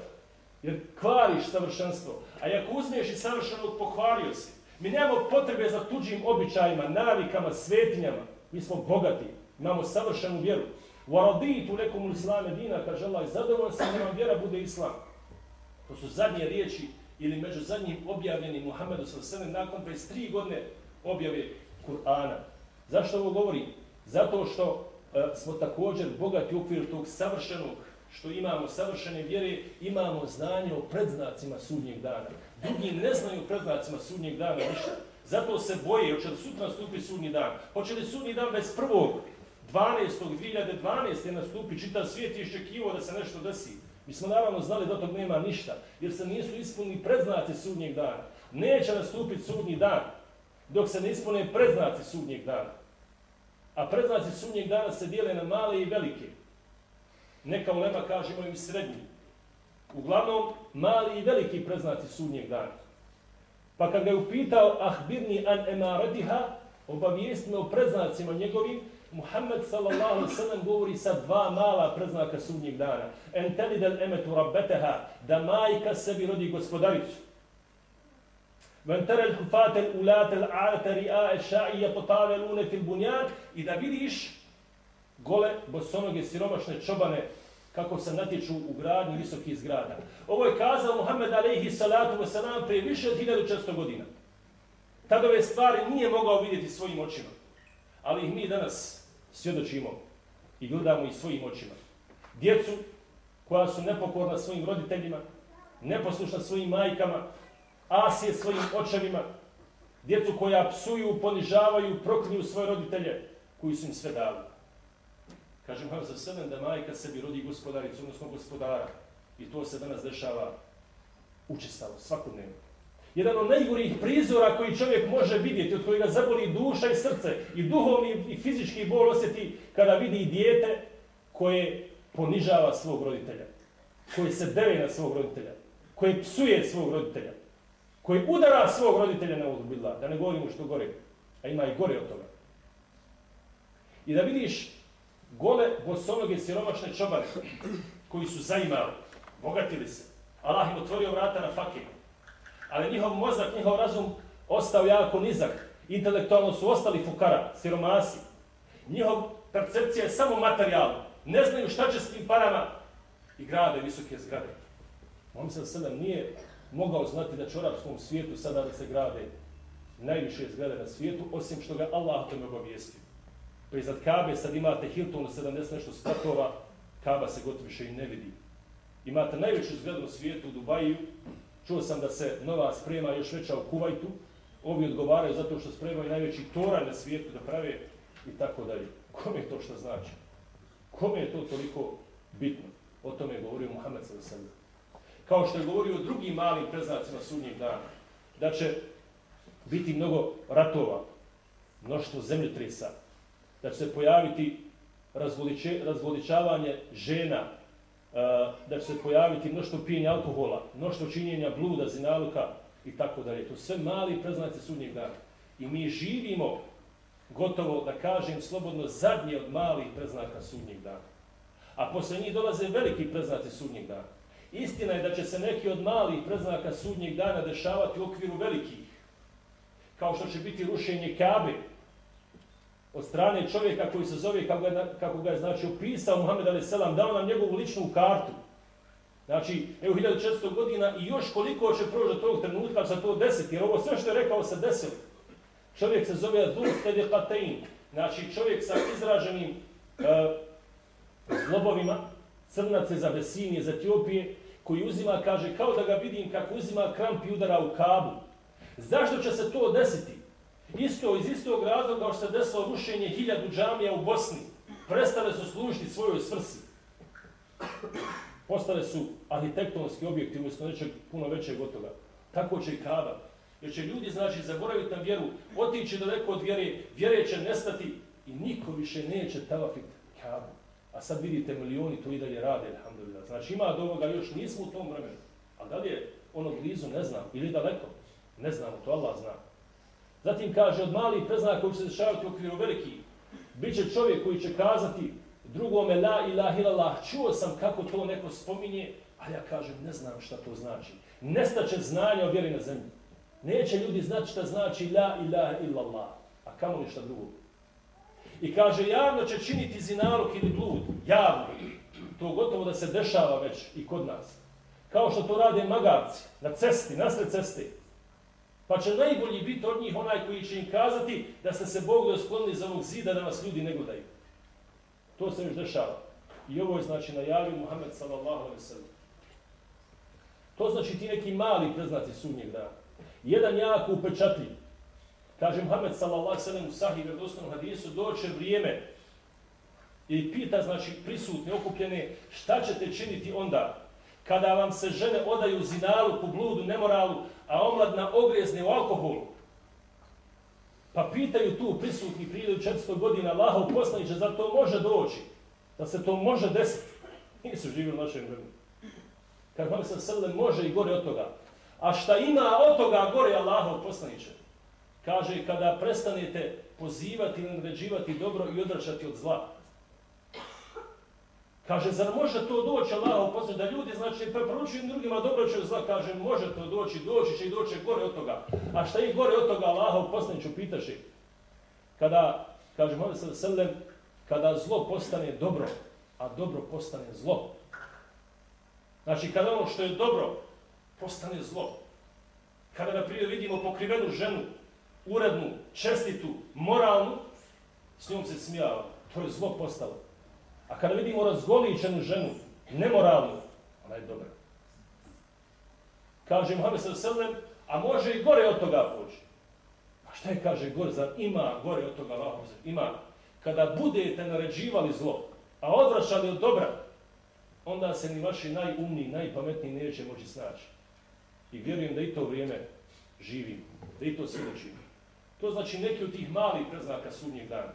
Jer kvariš savršenstvo. A ako uzmiješ i savršenog, pokvario si. Mi nemamo potrebe za tuđim običajima, navikama, svetinjama. Mi smo bogati, imamo savršenu vjeru. U araditu nekom u islame dina, kaže Allah, zadovoljno sam da vam vjera bude islam. To su zadnje riječi ili među zadnjim objavljenim Muhammedu s.a.v. nakon 23 godine objave Kur'ana. Zašto ovo govorim? Zato što e, smo također bogati ukvir tog savršenog što imamo savršene vjere, imamo znanje o predznacima sudnjeg dana. Drugi ne znaju predznacima sudnjeg dana ništa. Zato se boje, hoće li sutra stupi sudnji dan. Hoće li sudnji dan bez prvog, 12. 2012. nastupi, čita svijet i iščekivo da se nešto desi. Mi smo naravno znali da tog nema ništa, jer se nisu ispunili predznaci sudnjeg dana. Neće nastupiti sudnji dan, dok se ne ispune predznaci sudnjeg dana. A predznaci sudnjeg dana se dijele na male i velike. Neka ulema kaže imaju i srednji. Uglavnom, mali i veliki predznaci sudnjeg dana. Pa kad ga je upitao Ahbirni an emaratiha, obavijest me o predznacima njegovim, Muhammed sallallahu sallam govori sa dva mala predznaka sudnjeg dana. En telidel emetu rabbeteha, da majka sebi rodi gospodaricu. Men terel hufatel ulatel a'ate ri'a'e ša'ije potavelune fil bunjan i da vidiš gole bosonoge siromašne čobane kako se natječu u gradnji visokih zgrada. Ovo je kazao Muhammed alejhi salatu vesselam prije više od 1600 godina. Tad ove stvari nije mogao vidjeti svojim očima. Ali ih mi danas svjedočimo i gledamo i svojim očima. Djecu koja su nepokorna svojim roditeljima, neposlušna svojim majkama, asije svojim očevima, djecu koja psuju, ponižavaju, proklinju svoje roditelje koji su im sve dali. Kaže Muhammed za sebe da majka sebi rodi gospodaricu, odnosno gospodara. I to se danas dešava učestalo, svakodnevno. Jedan od najgorih prizora koji čovjek može vidjeti, od kojega zaboli duša i srce, i duhovni i fizički bol osjeti kada vidi dijete koje ponižava svog roditelja, koje se deve na svog roditelja, koje psuje svog roditelja, koji udara svog roditelja na uzbila, da ne govorimo što gore, a ima i gore od toga. I da vidiš gole bosonoge siromašne čobare koji su zaimali, bogatili se. Allah im otvorio vrata na fakir. Ali njihov mozak, njihov razum ostao jako nizak. Intelektualno su ostali fukara, siromasi. Njihov percepcija je samo materijal. Ne znaju šta će s tim parama i grade visoke zgrade. Mom se sada nije mogao znati da će u arapskom svijetu sada da se grade najviše zgrade na svijetu, osim što ga Allah tome obavijestio. Pa iznad Kabe sad imate Hilton na 70 nešto spratova, Kaba se gotovo više i ne vidi. Imate najveću zgradu na svijetu u Dubaju, čuo sam da se nova sprema još veća u Kuvajtu, ovi odgovaraju zato što spremaju najveći toraj na svijetu da prave i tako dalje. Kome je to što znači? Kome je to toliko bitno? O tome je govorio Muhammed sellem. Kao što je govorio o drugim malim preznacima sudnjeg dana, da će biti mnogo ratova, mnoštvo zemljotresa, da će se pojaviti razvoličavanje žena, da će se pojaviti mnoštvo pijenja alkohola, mnoštvo činjenja bluda, zinaluka i tako dalje. To sve mali preznaci sudnjeg dana. I mi živimo, gotovo da kažem slobodno, zadnje od malih preznaka sudnjeg dana. A posle njih dolaze veliki preznaci sudnjeg dana. Istina je da će se neki od malih preznaka sudnjeg dana dešavati u okviru velikih. Kao što će biti rušenje Kabe, od strane čovjeka koji se zove, kako ga, kako ga je znači, opisao Muhammed A.S. dao nam njegovu ličnu kartu. Znači, evo 1400 godina i još koliko će proći do tog trenutka za to deseti, jer ovo sve što je rekao se desilo. Čovjek se zove Adulstede Patein, znači čovjek sa izraženim uh, zlobovima, crnace za Besinije, za Etiopije, koji uzima, kaže, kao da ga vidim kako uzima kramp i udara u kabu. Zašto će se to desiti? Isto, iz istog razloga što se desilo rušenje hiljadu džamija u Bosni, prestale su služiti svojoj svrsi. Postale su arhitektonski objekti, umjesto nečeg puno većeg od toga. Tako će i Kaba. Jer će ljudi, znači, zaboraviti na vjeru, otići daleko od vjere, vjere će nestati i niko više neće tavafiti Kabu. A sad vidite, milioni to i dalje rade, alhamdulillah. Znači, ima od ovoga još, nismo u tom vremenu. A da li je ono blizu, ne znam, ili daleko, ne znamo, to Allah zna. Zatim kaže od malih preznaka koji će se dešavati u okviru veliki. Biće čovjek koji će kazati drugome la ilah ilallah, Čuo sam kako to neko spominje, a ja kažem ne znam šta to znači. Nestaće znanja o vjeri na zemlji. Neće ljudi znati šta znači la ilaha illallah. A kamo li šta drugo? I kaže javno će činiti zinalog ili blud. Javno. To gotovo da se dešava već i kod nas. Kao što to rade magavci na cesti, nasred ceste. Pa će najbolji biti od njih onaj koji će im kazati da ste se Bog dosklonili za ovog zida da vas ljudi ne gledaju. To se još dešava. I ovo je znači najavio Muhammed sallallahu alaihi sallam. To znači ti neki mali preznaci sudnjeg dana. Jedan jako upečatljiv. Kaže Muhammed sallallahu alaihi sallam u sahih vjerodostanom hadisu, doće vrijeme i pita znači prisutne, okupljene, šta ćete činiti onda kada vam se žene odaju zinalu, ku bludu, nemoralu, a omladna ogrezne u alkoholu, pa pitaju tu prisutni prije 400 godina Allahov poslaniče, za to može doći, da se to može desiti. Nisu živjeli u našem vremenu. Kad vam se srde može i gore od toga. A šta ima od toga gore Allahov poslaniče? Kaže, kada prestanete pozivati ili naređivati dobro i odračati od zla. Kaže, zar može to doći Allah posle Da ljudi, znači, preporučuju drugima dobro će zla. Kaže, može to doći, doći će i doći gore od toga. A šta je gore od toga Allahov poslaniče pitaše? Kada, kaže, može se srde, kada zlo postane dobro, a dobro postane zlo. Znači, kada ono što je dobro postane zlo. Kada, na primjer, vidimo pokrivenu ženu, urednu, čestitu, moralnu, s njom se smijava. To je zlo postalo. A kada vidimo razgoličenu ženu, nemoralnu, ona je dobra. Kaže Muhammed sa selem, a može i gore od toga poći. A šta je kaže gore? Zar ima gore od toga lahom? Ima. Kada budete naređivali zlo, a odvraćali od dobra, onda se ni vaši najumniji, najpametniji neće moći snaći. I vjerujem da i to vrijeme živim, da i to svjedočim. To znači neki od tih malih preznaka sudnjeg dana.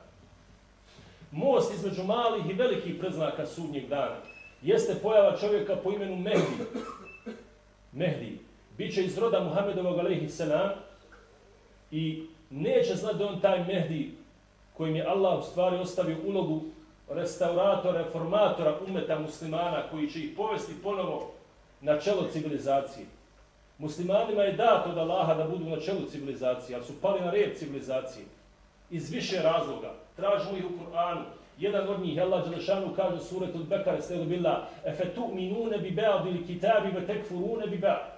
Most između malih i velikih preznaka sudnjeg dana jeste pojava čovjeka po imenu Mehdi. Mehdi. Biće iz roda Muhammedovog alaihi selam i neće znati da on taj Mehdi kojim je Allah u stvari ostavio ulogu restauratora, reformatora umeta muslimana koji će ih povesti ponovo na čelo civilizacije. Muslimanima je dato od Allaha da budu na čelu civilizacije, ali su pali na red civilizacije. Iz više razloga. Tražimo ih u Kur'anu. Jedan od njih, Allah Đelešanu, kaže suret od Bekare, stelu bila, efe tu minune bi bea ili kitabi ve tekfurune bi bea.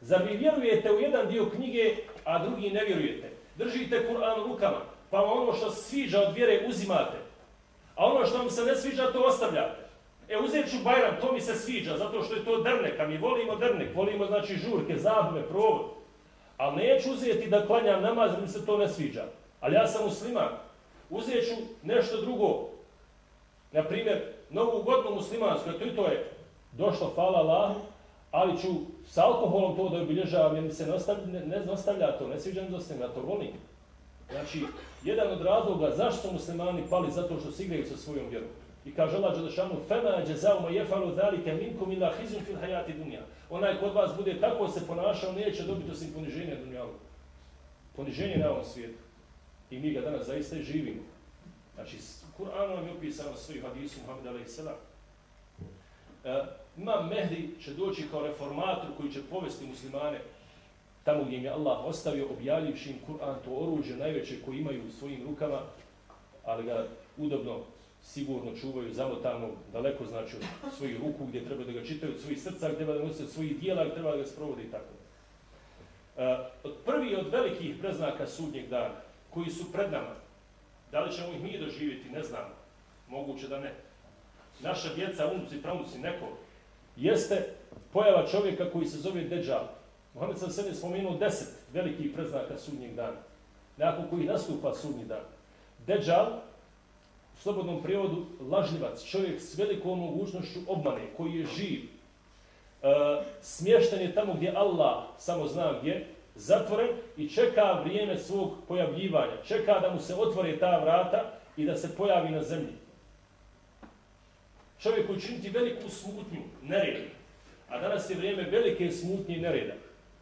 Zar vi vjerujete u jedan dio knjige, a drugi ne vjerujete? Držite Kur'an rukama, pa ono što sviđa od vjere uzimate. A ono što vam se ne sviđa, to ostavljate. E, uzet ću Bajram, to mi se sviđa, zato što je to drnek, a mi volimo drnek, volimo, znači, žurke, zabave, provod. Ali neću uzeti da klanjam namaz, mi se to ne sviđa. Ali ja sam musliman. Uzet ću nešto drugo. Naprimjer, novu godinu muslimansku, to i to je došlo, hvala Allah, ali ću s alkoholom to da obilježavam, jer mi se ne ostavlja, ne, ne ostavlja to, ne sviđa mi dosta, ja to volim. Znači, jedan od razloga zašto su muslimani pali, zato što se igraju sa svojom vjerom. I kaže Allah Đelešanu, fema džezao ma jefalu dhalike minkum ila hizun fil hayati dunja. Onaj kod vas bude tako se ponašao, neće dobiti osim poniženja dunjalu. Poniženje na ovom svijetu. I mi ga danas zaista živimo. Znači, Kur'an nam je opisano svoj hadisu Muhammed a.s. E, imam Mehdi će doći kao reformator koji će povesti muslimane tamo gdje im je Allah ostavio objavljivši im Kur'an, to oruđe najveće koji imaju u svojim rukama, ali ga udobno sigurno čuvaju zamotano daleko znači od svojih ruku gdje treba da ga čitaju, od svojih srca gdje treba da nose od svojih dijela gdje treba da ga sprovode i tako. Uh, od prvi od velikih preznaka sudnjeg dana koji su pred nama, da li ćemo ih mi doživjeti, ne znam, moguće da ne. Naša djeca, unuci, pravuci, neko, jeste pojava čovjeka koji se zove Dejjal. Mohamed sam sebi spomenuo deset velikih preznaka sudnjeg dana, nakon koji nastupa sudnji dan. Dejjal, u slobodnom prijevodu lažljivac, čovjek s velikom mogućnošću obmane, koji je živ, e, smješten je tamo gdje Allah samo zna gdje, zatvoren i čeka vrijeme svog pojavljivanja, čeka da mu se otvore ta vrata i da se pojavi na zemlji. Čovjek učiniti veliku smutnju, nered, a danas je vrijeme velike smutnje i nereda,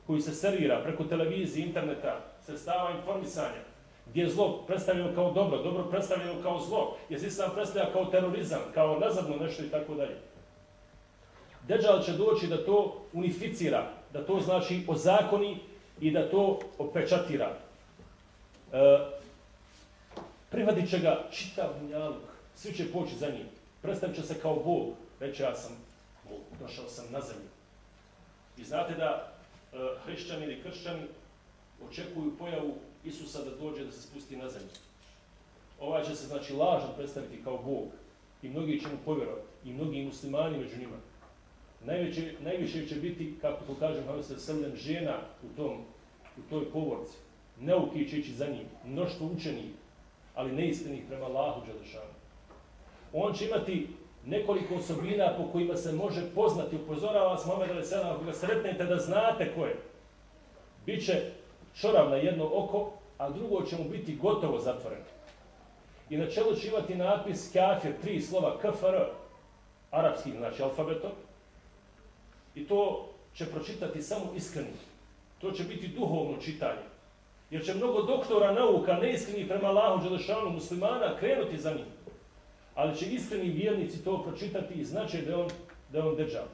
koji se servira preko televizije, interneta, sredstava informisanja, gdje je zlo predstavljeno kao dobro, dobro predstavljeno kao zlo, gdje se islam predstavlja kao terorizam, kao nazadno nešto i tako dalje. Deđal će doći da to unificira, da to znači po zakoni i da to opečatira. E, prihvatit će ga čitav dunjaluk, svi će poći za njim. Predstavit će se kao Bog, već ja sam Bog, došao sam na zemlju. I znate da e, hrišćani ili kršćani očekuju pojavu Isusa da dođe da se spusti na zemlju. Ova će se znači lažno predstaviti kao Bog i mnogi će mu povjerovati i mnogi muslimani među njima. Najveće, najviše će biti, kako to kažem, kako se srljen žena u, tom, u toj povorci. Neuki će ići za njim, mnoštvo učenih, ali neistenih prema Allahu Đelešanu. On će imati nekoliko osobina po kojima se može poznati, upozorava vas Mohamed A.S. ako ga sretnete da znate ko je. Biće čorav na jedno oko, a drugo će mu biti gotovo zatvoreno. I na čelu će imati napis kafir, tri slova, kfr, arapski, znači alfabetom, i to će pročitati samo iskreni. To će biti duhovno čitanje. Jer će mnogo doktora nauka, neiskreni prema Allahu Đelešanu muslimana, krenuti za njim. Ali će iskreni vjernici to pročitati i znači da on, da on deđav.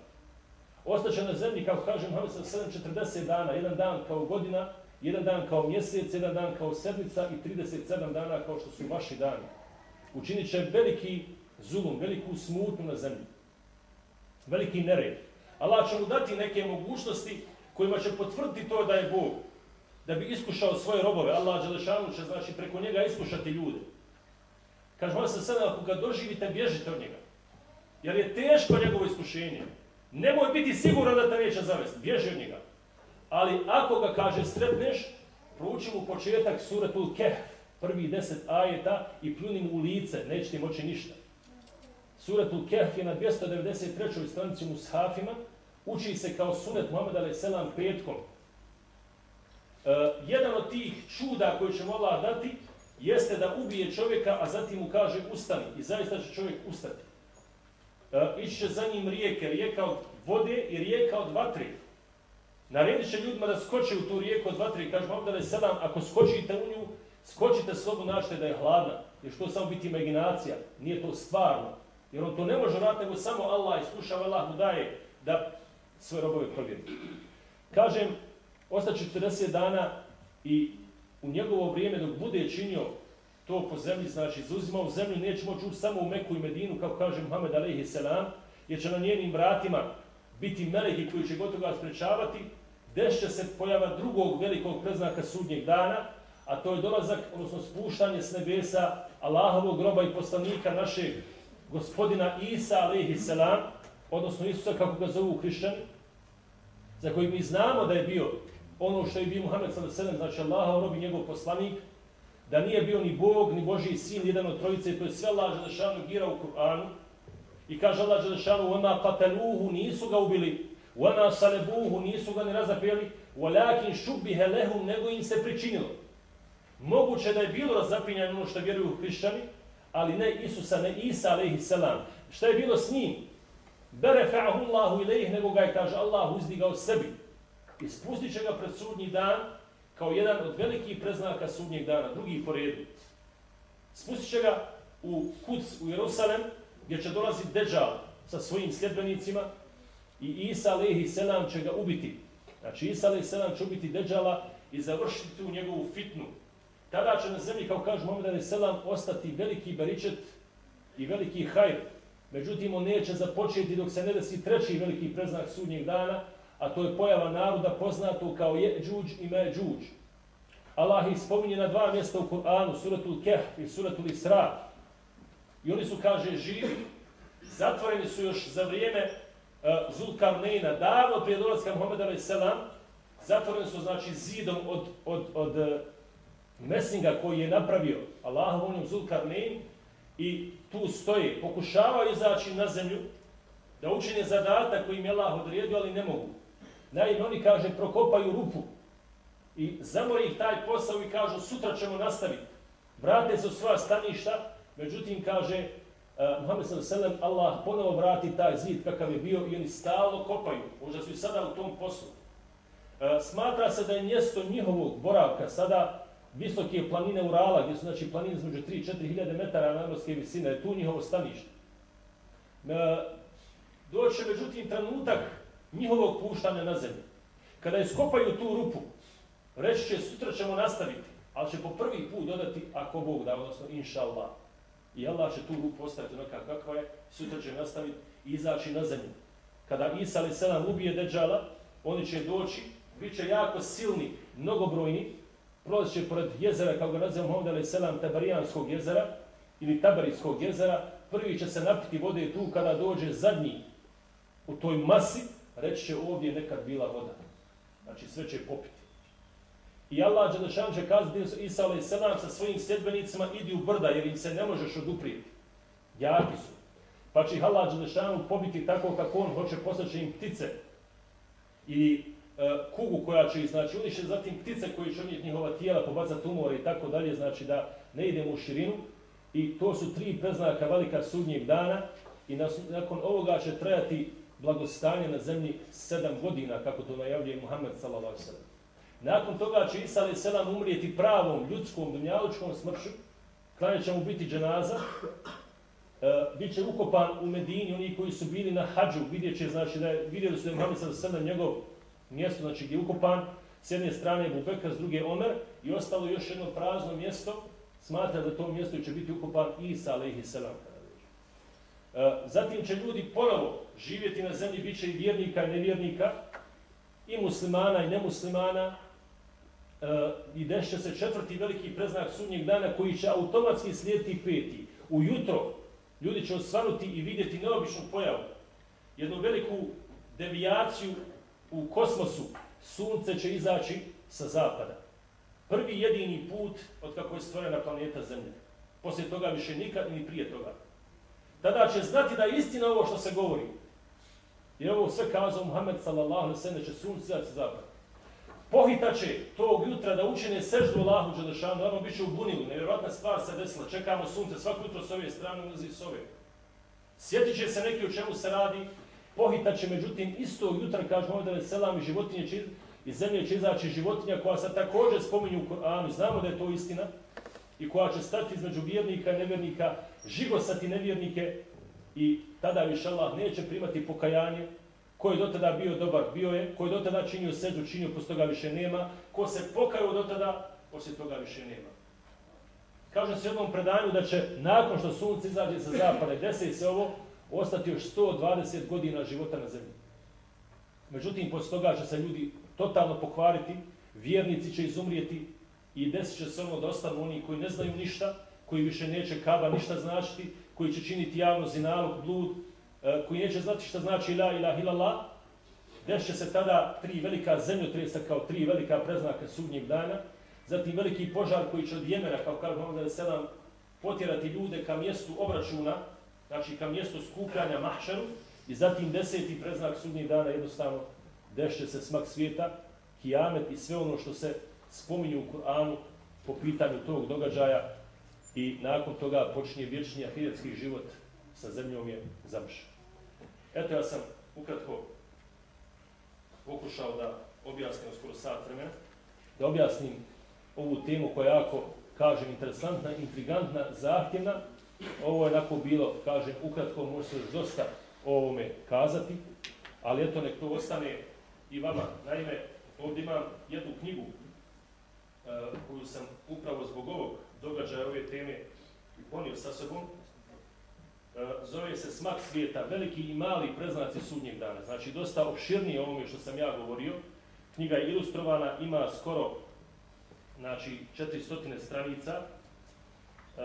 Ostaće na zemlji, kako kažem, 740 dana, jedan dan kao godina, jedan dan kao mjesec, jedan dan kao sedmica i 37 dana kao što su vaši dani. Učinit će veliki zulum, veliku smutnu na zemlji. Veliki nered. Allah će mu dati neke mogućnosti kojima će potvrditi to da je Bog. Da bi iskušao svoje robove. Allah Đelešanu će znači preko njega iskušati ljude. Kaže, moja se sada, ako ga doživite, bježite od njega. Jer je teško njegovo iskušenje. Nemoj biti siguran da te neće zavesti. Bježi od njega. Ali ako ga kaže sretneš, prouči mu početak suratul Kehf, prvi deset ajeta i pljuni mu u lice, neće ti moći ništa. Suratul Kehf je na 293. stranici u uči se kao sunet Muhammed a.s. petkom. E, jedan od tih čuda koji će Allah dati, jeste da ubije čovjeka, a zatim mu kaže ustani. I zaista će čovjek ustati. E, ići će za njim rijeke, rijeka od vode i rijeka od vatre. Naredit će ljudima da skoče u tu rijeku od vatre i kaže je sada ako skočite u nju, skočite slobu našte da je hladna. Jer što samo biti imaginacija, nije to stvarno. Jer on to ne može raditi, nego samo Allah iskušava, Allah mu daje da svoje robove provjeri. Kažem, ostaće 40 dana i u njegovo vrijeme dok bude činio to po zemlji, znači izuzimao zemlju, neće moći ući samo u Meku i Medinu, kao kaže Muhammed Alehi Selam, jer će na njenim vratima biti meleki koji će gotovo ga sprečavati, dešće se pojava drugog velikog preznaka sudnjeg dana, a to je dolazak, odnosno spuštanje s nebesa Allahovog groba i poslanika našeg gospodina Isa alaihi selam, odnosno Isusa kako ga zovu hrišćani, za koji mi znamo da je bio ono što je bio Muhammed s.a.v. znači Allahov rob i njegov poslanik, da nije bio ni Bog, ni Boži sin, jedan od trojice, to je sve Allah Želešanu gira u Kur'anu. I kaže Allah Đelešanu, ona pataluhu nisu ga ubili, ona salebuhu nisu ga ne razapijeli, walakin šubbihe lehum, nego im se pričinilo. Moguće da je bilo razapinjanje ono što vjeruju hrišćani, ali ne Isusa, ne Isa, alaihi selam. Šta je bilo s njim? Bere Allahu ilaih, nego ga je, kaže Allah, uzdigao sebi. I spustit će ga pred sudnji dan, kao jedan od velikih preznaka sudnjeg dana, drugi po redu. Spustit će ga u Kuc, u Jerusalem, gdje će dolaziti Deđal sa svojim sljedbenicima i Isa, alaihi selam će ga ubiti. Znači, Isa, alaihi selam će ubiti Deđala i završiti tu njegovu fitnu, Tada će na zemlji, kao kaže Muhammed alaihi Selam, ostati veliki beričet i veliki hajr. Međutim, on neće započeti dok se ne desi treći veliki preznak sudnjeg dana, a to je pojava naroda poznato kao je džuđ i me džuđ. Allah ih spominje na dva mjesta u Kur'anu, suratul Kehf i suratul Isra. I oni su, kaže, živi. Zatvoreni su još za vrijeme uh, Zulkarnejna, davno prije dolazka Muhammeda Ali Selam. Zatvoreni su, znači, zidom od, od, od, e, uh, mesinga koji je napravio Allahom onim Zulkarnein i tu stoje, pokušavaju izaći na zemlju da učine zadatak koji im je Allah odredio, ali ne mogu. Naime, oni kaže, prokopaju rupu i zamori ih taj posao i kažu, sutra ćemo nastaviti. Vrate se u svoja staništa, međutim, kaže, uh, Muhammed s.a.v. Allah ponovo vrati taj zid kakav je bio i oni stalno kopaju. Možda su i sada u tom poslu. Uh, smatra se da je mjesto njihovog boravka sada visoke planine Urala, gdje su znači planine između 3-4 hiljade metara nadmorske visine, je tu njihovo stanište. Eh, uh, doće međutim trenutak njihovog puštanja na zemlju. Kada iskopaju tu rupu, reći će sutra ćemo nastaviti, ali će po prvi put dodati ako Bog da, odnosno inša Allah. I Allah će tu rupu ostaviti onaka kakva je, sutra će nastaviti i izaći na zemlju. Kada Isa ali ubije Deđala, oni će doći, bit će jako silni, mnogobrojni, prolazit će pored jezera, kao ga nazivamo ovdje, ali selam Tabarijanskog jezera, ili Tabarijskog jezera, prvi će se napiti vode tu kada dođe zadnji u toj masi, reći će ovdje nekad bila voda. Znači sve će popiti. I Allah Đelešan će kazati Isa alaih sa svojim sljedbenicima idi u brda jer im se ne možeš oduprijeti. Jaki su. pa će ih Allah Đelešanu pobiti tako kako on hoće, poslaće im ptice i e, kugu koja će ih, znači, uniše zatim ptice koje će unijeti njihova tijela, pobacati umore i tako dalje, znači da ne idemo u širinu. I to su tri preznaka velika sudnjeg dana i nakon ovoga će trajati blagostanje na zemlji sedam godina, kako to najavljuje Muhammed sallallahu sallam. Nakon toga će Isa alaih umrijeti pravom, ljudskom, dunjalučkom smršu, klanje će mu biti dženaza, e, bit će ukopan u Medini, oni koji su bili na hađu, vidjet će, znači, da je, vidjeli su da je Muhammed sallallahu sallam njegov mjesto, znači gdje je ukopan, s jedne strane je Bubekar, s druge Omer, i ostalo još jedno prazno mjesto, smatra da to mjesto će biti ukopan Isa alaih selam. E, zatim će ljudi ponovo živjeti na zemlji, bit će i vjernika i nevjernika, i muslimana i nemuslimana, Eh, i dešće se četvrti veliki preznak sudnjeg dana koji će automatski slijediti peti. Ujutro ljudi će osvanuti i vidjeti neobičnu pojavu, jednu veliku devijaciju u kosmosu. Sunce će izaći sa zapada. Prvi jedini put od kako je stvorena planeta Zemlja. Poslije toga više nikad ni prije toga tada će znati da je istina ovo što se govori. I ovo sve kazao Muhammed sallallahu alaihi sallam, će sunce izaći sa zapada. Pohitaće tog jutra da učine seždu Allahu Đelešanu, ono biće u bunilu, nevjerojatna stvar se desila, čekamo sunce svako jutro s ove strane, ulazi s ove. Sjetit će se neki u čemu se radi, pohitaće, međutim, istog jutra, kažemo ovdje da selam i životinje će, iz zemlje će izaći životinja koja se također spominju u Koranu, znamo da je to istina, i koja će stati između vjernika i nevjernika, žigosati nevjernike i tada više Allah neće primati pokajanje. Ko je do tada bio dobar, bio je. Ko je do tada činio sedu, činio, poslije toga više nema. Ko se pokajao do tada, poslije toga više nema. Kaže se u jednom predanju da će, nakon što sunce izađe sa zapada, desi se ovo, ostati još 120 godina života na zemlji. Međutim, posle toga će se ljudi totalno pokvariti, vjernici će izumrijeti, i desit će se ono da ostanu oni koji ne znaju ništa, koji više neće kaba ništa značiti, koji će činiti javno zinalog, blud, E, koji neće znati šta znači la ilah ilallah, dešće će se tada tri velika zemljotresa kao tri velika preznaka sudnjeg dana, zatim veliki požar koji će od Jemena, kao kaže Muhammed da se potjerati ljude ka mjestu obračuna, znači ka mjestu skupljanja mahšaru, i zatim deseti preznak sudnjeg dana jednostavno dešće se smak svijeta, kijamet i sve ono što se spominju u Kur'anu po pitanju tog događaja i nakon toga počinje vječni ahiretski život sa zemljom je završen. Eto ja sam ukratko pokušao da objasnim skoro sat vremena, da objasnim ovu temu koja je jako, kažem, interesantna, intrigantna, zahtjevna. Ovo je onako bilo, kažem, ukratko može se dosta o ovome kazati, ali eto nek to ostane i vama. Naime, ovdje imam jednu knjigu e, koju sam upravo zbog ovog događaja ove teme ponio sa sobom, E, zove se Smak svijeta, veliki i mali preznaci sudnjeg dana. Znači, dosta opširnije ovome što sam ja govorio. Knjiga je ilustrovana, ima skoro znači, 400 stranica. E,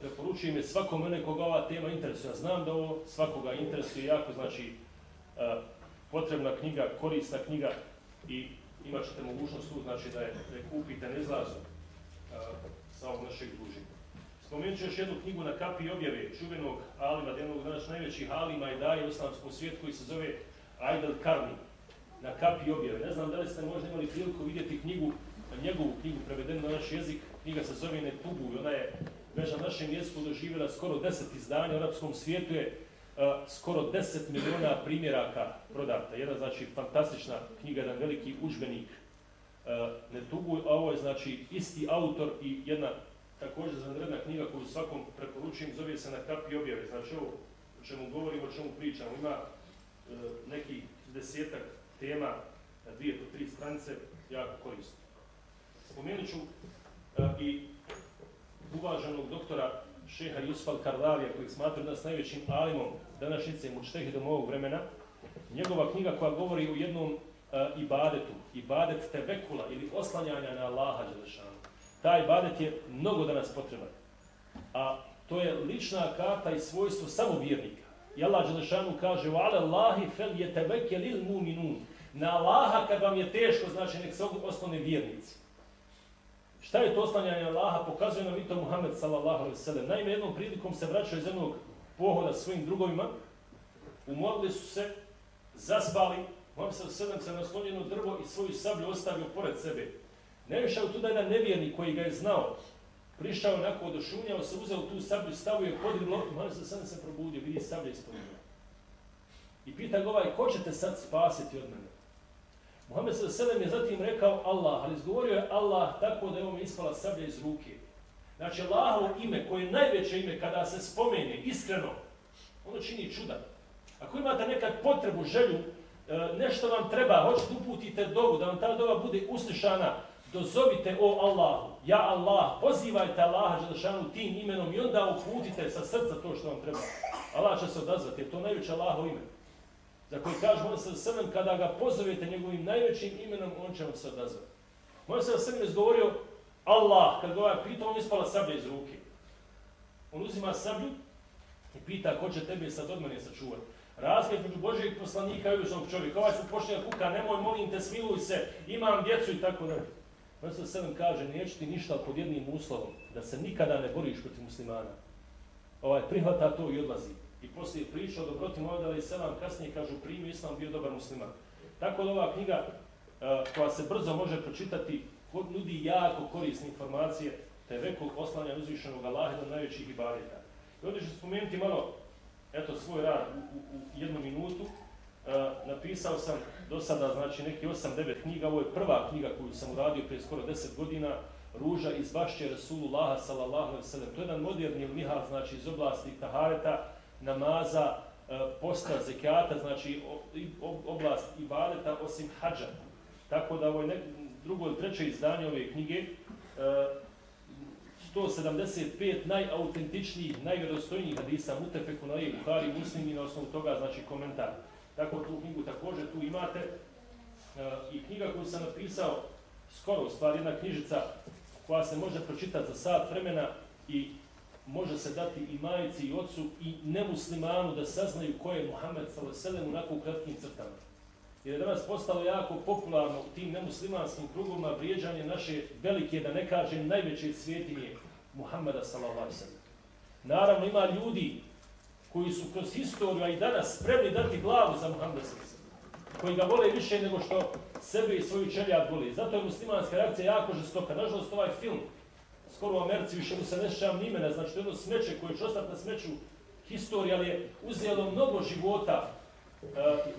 preporučujem je svakom mene koga ova tema interesuje. Ja znam da ovo svakoga interesuje jako, znači, e, potrebna knjiga, korisna knjiga i imat ćete mogućnost tu, znači da je, da je kupite nezlazno e, sa ovog našeg druženja. Spomenut ću još jednu knjigu na kapi objave čuvenog Alima, jednog danas najvećih Alima i daje u islamskom svijetu koji se zove Aydel Karni na kapi objave. Ne znam da li ste možda imali priliku vidjeti knjigu, njegovu knjigu prevedenu na naš jezik. Knjiga se zove Netubu i ona je već na našem jeziku doživjela skoro deset izdanja u arapskom svijetu je skoro 10 miliona primjeraka prodata. Jedna znači fantastična knjiga, jedan veliki učbenik ne tubu, a ovo je znači isti autor i jedna također zanredna knjiga koju svakom preporučujem, zove se na kapi objave. Znači ovo o čemu govorimo, o čemu pričamo, ima e, neki desetak tema na dvije po tri stranice, jako korisno. Spomenut ću e, i uvaženog doktora šeha Jusfal al-Kardavija, kojeg smatra nas najvećim alimom današnjice i mučtehidom ovog vremena, njegova knjiga koja govori o jednom uh, ibadetu, ibadet tebekula ili oslanjanja na Allaha Đelešanu Taj ibadet je mnogo danas potreban. A to je lična karta i svojstvo samo vjernika. I Allah Đelešanu kaže وَعَلَى اللَّهِ فَلْيَتَبَكَ لِلْمُؤْمِنُونَ Na Allaha kad vam je teško, znači nek se osnovne vjernici. Šta je to oslanjanje Allaha? Pokazuje nam i to Muhammed sallallahu alaihi sallam. Naime, jednom prilikom se vraćao iz jednog pohoda svojim drugovima, umorili su se, zaspali, Mohamed sallallahu se naslonjeno drvo i svoju sablju ostavio pored sebe. Ne višao tu da jedan nevjernik koji ga je znao, prišao onako, odošunjao se, uzeo tu sablju, stavio je podrilo, Mohamed malo se probudio, vidi sablja ispod I pita ga ovaj, ko će te sad spasiti od mene? Muhammed s.a.v. je zatim rekao Allah, ali izgovorio je Allah tako da je ovom ispala sablja iz ruke. Znači, Allahovo ime, koje je najveće ime kada se spomene, iskreno, ono čini čuda. Ako imate nekad potrebu, želju, e, nešto vam treba, hoćete uputite dovu, da vam ta dova bude uslišana, dozovite o Allahu, ja Allah, pozivajte Allaha Želešanu tim imenom i onda uputite sa srca to što vam treba. Allah će se odazvati, jer to najveće Allaho ime za koje kaže on sa srnem, kada ga pozovete njegovim najvećim imenom, on će vam se odazvati. Moj se srnem je izgovorio Allah, kad ga ovaj pitao, on ispala sablja iz ruke. On uzima sablju i pita ko će tebe sad od mene sačuvati. Razgled među Božijeg poslanika i običnog čovjeka. Ovaj se počne kuka, nemoj, molim te, smiluj se, imam djecu i tako dalje. Moj Selem kaže, neću ti ništa pod jednim uslovom, da se nikada ne boriš protiv muslimana. Ovaj prihvata to i odlazi i poslije priča o dobroti Mohameda i selam kasnije kažu primio islam bio dobar musliman. Tako da ova knjiga koja se brzo može pročitati nudi jako korisne informacije te velikog oslanja uzvišenog Allaha do najvećih ibadeta. I ovdje ću spomenuti malo eto svoj rad u, u, u jednu minutu. E, napisao sam do sada znači neki 8-9 knjiga, ovo je prva knjiga koju sam uradio prije skoro 10 godina, Ruža iz Bašće Rasulullaha sallallahu alaihi sallam. To je jedan moderni mihal, znači iz oblasti Tahareta, namaza, e, posta, zekijata, znači oblast ibadeta osim hađa. Tako da ovo je drugo ili treće izdanje ove knjige, e, 175 najautentičnijih, najvjerostojnijih hadisa Mutefeku na Buhari, muslim i na osnovu toga, znači komentar. Tako tu knjigu također tu imate. E, I knjiga koju sam napisao, skoro u stvari jedna knjižica koja se može pročitati za sat vremena i može se dati i majici i ocu i nemuslimanu da saznaju ko je Muhammed s.a.v. onako u kratkim crtama. Jer je danas postalo jako popularno u tim nemuslimanskim krugovima vrijeđanje naše velike, da ne kažem, najveće svjetinje Muhammeda s.a.v. Naravno, ima ljudi koji su kroz historiju, a i danas, spremni dati glavu za Muhammeda s.a.v. koji ga vole više nego što sebe i svoju čeljad voli. Zato je muslimanska reakcija jako žestoka. Nažalost, ovaj film skoro u Americi više mu se ne šećam nimena, znači to je jedno smeće koje će ostati na smeću historije, ali je uzelo mnogo života. E,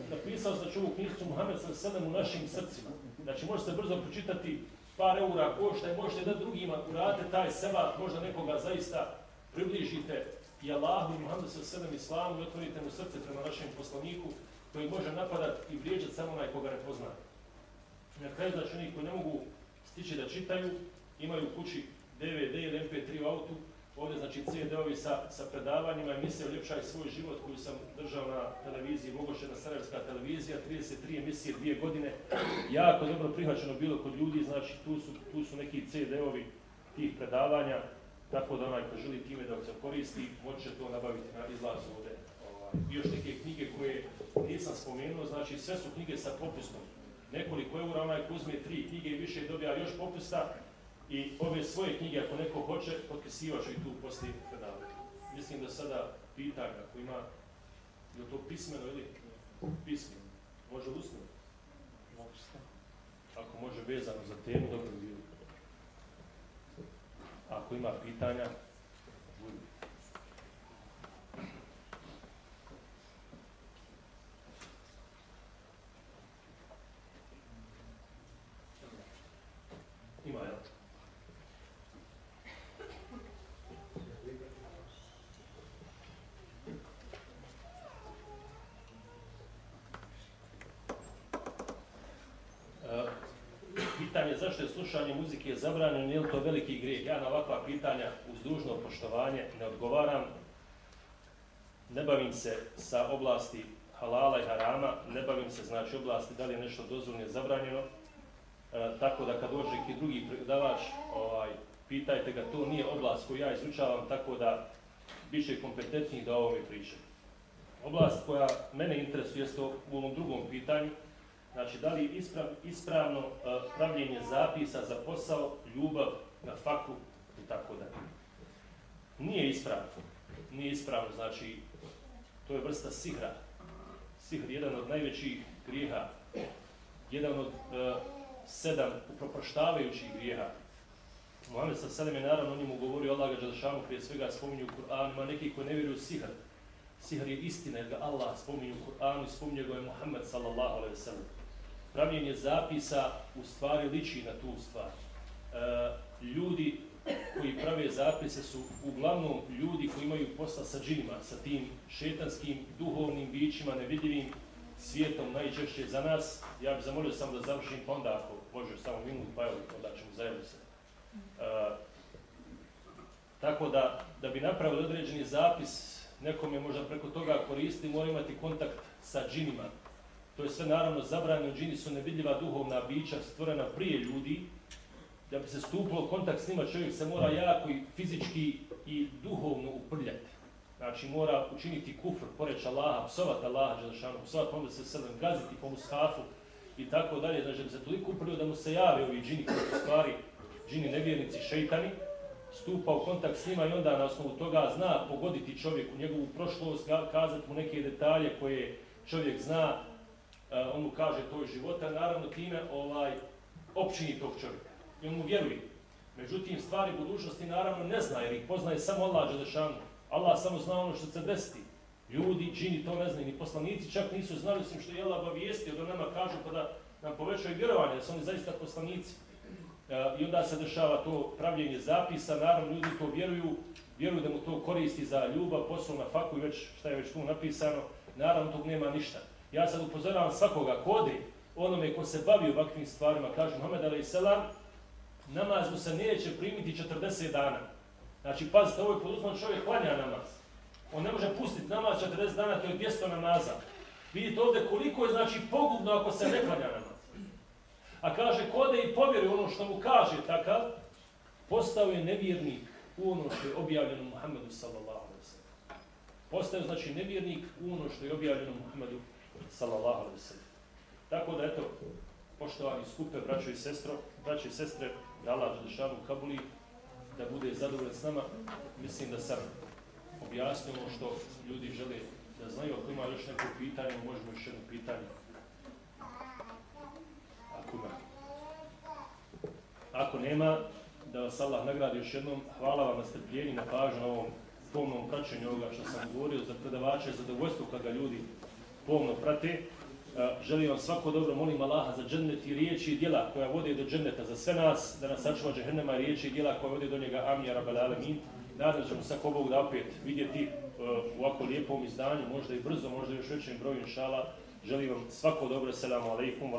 napisao sam znači ovu knjižicu Muhammed sa sedem u našim srcima. Znači možete brzo pročitati par eura košta i možete da drugima urate taj seba, možda nekoga zaista približite i Allahu i Muhammed sa sedem islamu i otvorite mu srce prema našem poslaniku koji može napadati i vrijeđati samo onaj koga ne poznaje. Na kraju znači oni koji ne mogu stići da čitaju, imaju u kući DVD ili MP3 u autu, ovdje znači CD-ovi sa, sa predavanjima, emisije Uljepšaj svoj život koju sam držao na televiziji, Mogošena Sarajevska televizija, 33 emisije, dvije godine, jako dobro prihvaćeno bilo kod ljudi, znači tu su, tu su neki CD-ovi tih predavanja, tako da onaj ko želi time da se koristi, moće to nabaviti na izlazu ovdje. Ovaj. I još neke knjige koje nisam spomenuo, znači sve su knjige sa popustom. Nekoliko eura, onaj ko uzme tri knjige i više dobija još popusta, I ove svoje knjige, ako neko hoće, potpisivat ću i tu poslije predavati. Mislim da sada pita ga, ako ima, je to pismeno ili pismeno? Može usmeno? Ako može vezano za temu, dobro bi bilo. Ako ima pitanja, budu. Ima, jel? pitanje zašto je slušanje muzike je zabranjeno, je li to veliki grijeh? Ja na ovakva pitanja uz dužno poštovanje ne odgovaram. Ne bavim se sa oblasti halala i harama, ne bavim se znači oblasti da li je nešto dozvoljno zabranjeno. E, tako da kad dođe neki drugi predavač, ovaj, pitajte ga, to nije oblast koju ja izučavam, tako da bit će kompetentniji da ovo mi priče. Oblast koja mene interesuje jeste u ovom drugom pitanju, Znači, da li isprav, ispravno uh, pravljenje zapisa za posao, ljubav na faku i tako da. Nije ispravno. nije ispravno, znači to je vrsta sihra. Sihr je jedan od najvećih grijeha, jedan od uh, sedam upropaštavajućih grijeha. Mohamed sa sedem je naravno o njemu govorio, Allah ga Đalšanu prije svega spominju u Kur'anu, ima neki koji ne vjeruju sihr. Sihr je istina, jer ga Allah spominju u Kur'anu i spominje ga je Muhammed sallallahu alaihi sallam. Pravljenje zapisa u stvari liči na tu stvar. Uh, ljudi koji prave zapise su uglavnom ljudi koji imaju posla sa džinima, sa tim šetanskim, duhovnim bićima, nevidljivim svijetom najčešće za nas. Ja bih zamolio samo da završim, pa onda ako može samo minut, pa evo, onda ćemo zajedno se. Uh, tako da, da bi napravili određeni zapis, nekom je možda preko toga koristi, mora imati kontakt sa džinima. To je sve naravno zabranjeno, džini su nevidljiva duhovna bića stvorena prije ljudi, da bi se stupilo kontakt s njima, čovjek se mora jako i fizički i duhovno uprljati. Znači mora učiniti kufr, poreći Allaha, psovat Allaha, Đelešanu, psovat, pa onda se srdan, gaziti po mushafu i tako dalje. Znači da bi se toliko uprljio da mu se jave ovi džini koji su stvari, džini nevjernici, šeitani, stupa u kontakt s njima i onda na osnovu toga zna pogoditi čovjeku njegovu prošlost, kazati mu neke detalje koje čovjek zna, E, on mu kaže to je života, naravno time ovaj općini tog čovjeka i on mu vjeruje. Međutim, stvari budućnosti naravno ne zna, jer ih poznaje samo Allah Đelešanu. Allah samo zna ono što se desiti. Ljudi, džini, to ne znaju, ni poslanici čak nisu znali, osim što je Allah obavijestio, da nama kažu pa da nam povećaju vjerovanje, da su oni zaista poslanici. E, I onda se dešava to pravljenje zapisa, naravno ljudi to vjeruju, vjeruju da mu to koristi za ljubav, posao na faku i već, šta je već tu napisano, naravno tog nema ništa. Ja sad upozoravam svakoga kode, onome ko se bavi ovakvim stvarima, kaže Muhammed a.s namaz mu se neće primiti 40 dana. Znači, pazite, ovo je poduzman čovjek klanja namaz. On ne može pustiti namaz 40 dana, to je 200 namaza. Vidite ovdje koliko je znači pogubno ako se ne klanja namaz. A kaže, kode i povjeri ono što mu kaže takav, postao je nevjernik u ono što je objavljeno Muhammedu sallallahu alaihi sallam. Postao je znači nevjernik u ono što je objavljeno Muhammedu sallallahu alaihi sallam. Tako da, eto, poštovani skupe, braćo i sestro, braćo i sestre, da Allah Želešanu Kabuli, da bude zadovoljan s nama. Mislim da sam objasnio ono što ljudi žele da znaju. Ako ima još neko pitanje, možemo još jedno pitanje. Ako ima. Ako nema, da vas Allah nagradi još jednom. Hvala vam na strpljenju, na pažnju, na ovom pomnom praćenju ovoga što sam govorio za predavače, za zadovoljstvo kada ljudi pomno prate. E, želim vam svako dobro, molim Allaha za džennet i riječi i djela koja vode do dženneta za sve nas, da nas sačuva džehennema i riječi i djela koja vode do njega, Amin, rabel alemin. Nadam ćemo sa Bog da opet vidjeti e, u ovako lijepom izdanju, možda i brzo, možda još većem broju, inšala. Želim vam svako dobro, selamu alaikum,